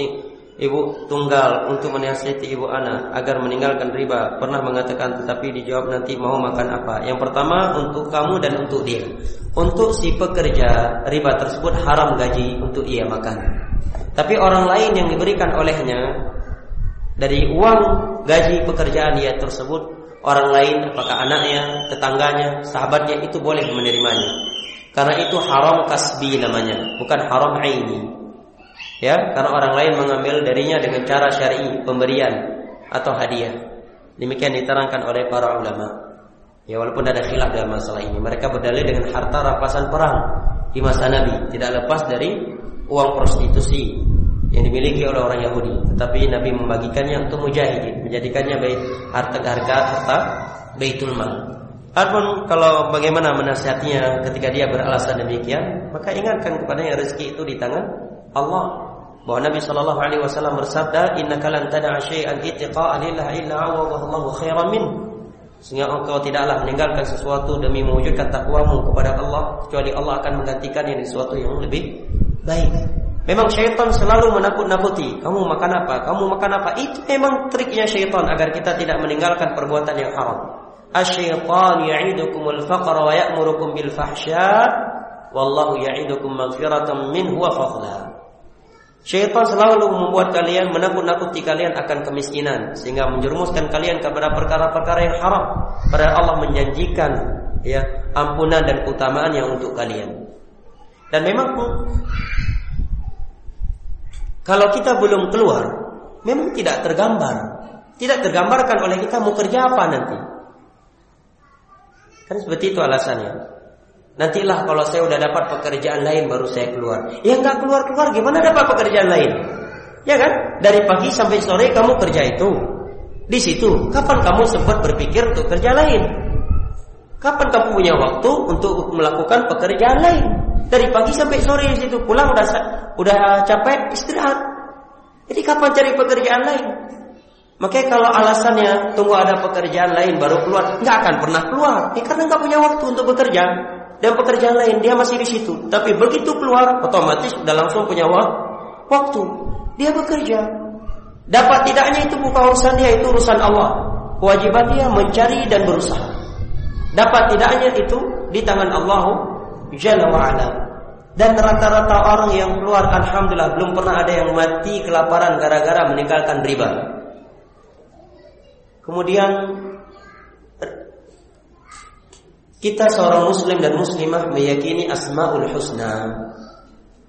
ibu tunggal untuk menasihati ibu anak agar meninggalkan riba? Pernah mengatakan tetapi dijawab nanti mau makan apa? Yang pertama untuk kamu dan untuk dia. Untuk si pekerja riba tersebut haram gaji untuk ia makan tapi orang lain yang diberikan olehnya dari uang gaji pekerjaan dia tersebut orang lain apakah anaknya tetangganya sahabatnya itu boleh menerimanya karena itu haram kasbi namanya bukan haram aini Ya, karena orang lain mengambil darinya dengan cara syar'i, pemberian atau hadiah. Demikian diterangkan oleh para ulama. Ya walaupun ada khilaf dalam masalah ini, mereka berdalil dengan harta rampasan perang di masa Nabi, tidak lepas dari uang prostitusi yang dimiliki oleh orang Yahudi. Tetapi Nabi membagikannya untuk mujahidin, menjadikannya baik harta harga harta baitul mal. Adapun kalau bagaimana menasihatinya ketika dia beralasan demikian, maka ingatkan kepada yang rezeki itu di tangan Allah. Bahwa Nabi Shallallahu Alaihi Wasallam bersabda, Inna kalan tada'a syai'an itiqa'a lillah illa awadallahu khairan min. Sehingga engkau tidaklah meninggalkan sesuatu demi mewujudkan takwamu kepada Allah, kecuali Allah akan menggantikan yang sesuatu yang lebih baik. Memang syaitan selalu menakut-nakuti. Kamu makan apa? Kamu makan apa? Itu memang triknya syaitan agar kita tidak meninggalkan perbuatan yang haram. Asyaitan ya'idukumul faqra wa ya'murukum bil fahsya wallahu ya'idukum maghfiratan minhu wa fadla. Syaitan selalu membuat kalian menakut-nakuti kalian akan kemiskinan sehingga menjerumuskan kalian kepada perkara-perkara yang haram. Padahal Allah menjanjikan ya ampunan dan keutamaan yang untuk kalian. Dan memang kalau kita belum keluar, memang tidak tergambar. Tidak tergambarkan oleh kita mau kerja apa nanti. Kan seperti itu alasannya. Nantilah kalau saya udah dapat pekerjaan lain baru saya keluar. Ya nggak keluar-keluar gimana dapat pekerjaan lain? Ya kan? Dari pagi sampai sore kamu kerja itu. Di situ, kapan kamu sempat berpikir untuk kerja lain? Kapan kamu punya waktu untuk melakukan pekerjaan lain? Dari pagi sampai sore di situ pulang udah udah capek istirahat. Jadi kapan cari pekerjaan lain? Makanya kalau alasannya tunggu ada pekerjaan lain baru keluar, nggak akan pernah keluar. Ya, karena nggak punya waktu untuk bekerja dan pekerjaan lain dia masih di situ. Tapi begitu keluar, otomatis udah langsung punya waktu. Dia bekerja. Dapat tidaknya itu bukan urusan dia, itu urusan Allah. Kewajiban dia mencari dan berusaha. Dapat tidaknya itu di tangan Allah Jalla Dan rata-rata orang yang keluar Alhamdulillah belum pernah ada yang mati kelaparan gara-gara meninggalkan riba Kemudian Kita seorang muslim dan muslimah meyakini asma'ul husna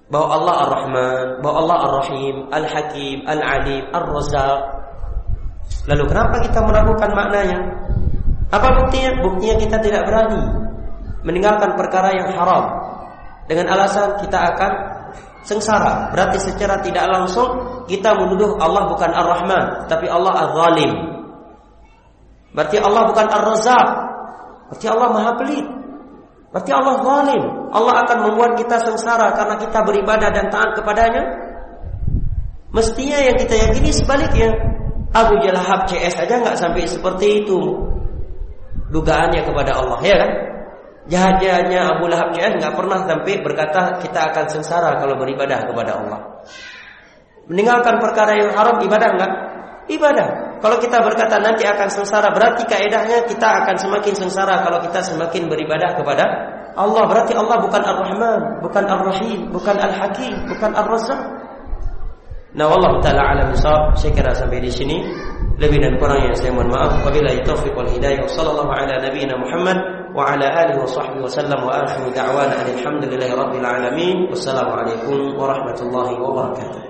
bahwa Allah Ar-Rahman, bahwa Allah Ar-Rahim, Al-Hakim, Al-Alim, Ar-Razzaq. Lalu kenapa kita meragukan maknanya? Apa buktinya? Buktinya kita tidak berani meninggalkan perkara yang haram dengan alasan kita akan sengsara. Berarti secara tidak langsung kita menuduh Allah bukan Ar-Rahman, tapi Allah Az-Zalim. Berarti Allah bukan Ar-Razzaq. Berarti Allah Maha Pelit. Berarti Allah zalim. Allah akan membuat kita sengsara karena kita beribadah dan taat kepadanya. Mestinya yang kita yakini sebaliknya. Abu Jalahab CS aja nggak sampai seperti itu dugaannya kepada Allah, ya kan? Jahat-jahatnya Abu Lahab Jahat nggak pernah sampai berkata kita akan sengsara kalau beribadah kepada Allah. Meninggalkan perkara yang haram ibadah enggak? Ibadah. Kalau kita berkata nanti akan sengsara, berarti kaedahnya kita akan semakin sengsara kalau kita semakin beribadah kepada Allah. Berarti Allah bukan Ar-Rahman, bukan Ar-Rahim, bukan Al-Hakim, bukan Ar-Razzaq. Nah, Allah taala alam Saya kira sampai di sini. Lebih dan kurang yang saya mohon maaf. Wabillahi taufiq wal hidayah. Sallallahu ala nabiyina Muhammad وعلى آله وصحبه وسلم وآخر دعوانا أن الحمد لله رب العالمين. والسلام عليكم ورحمة الله وبركاته.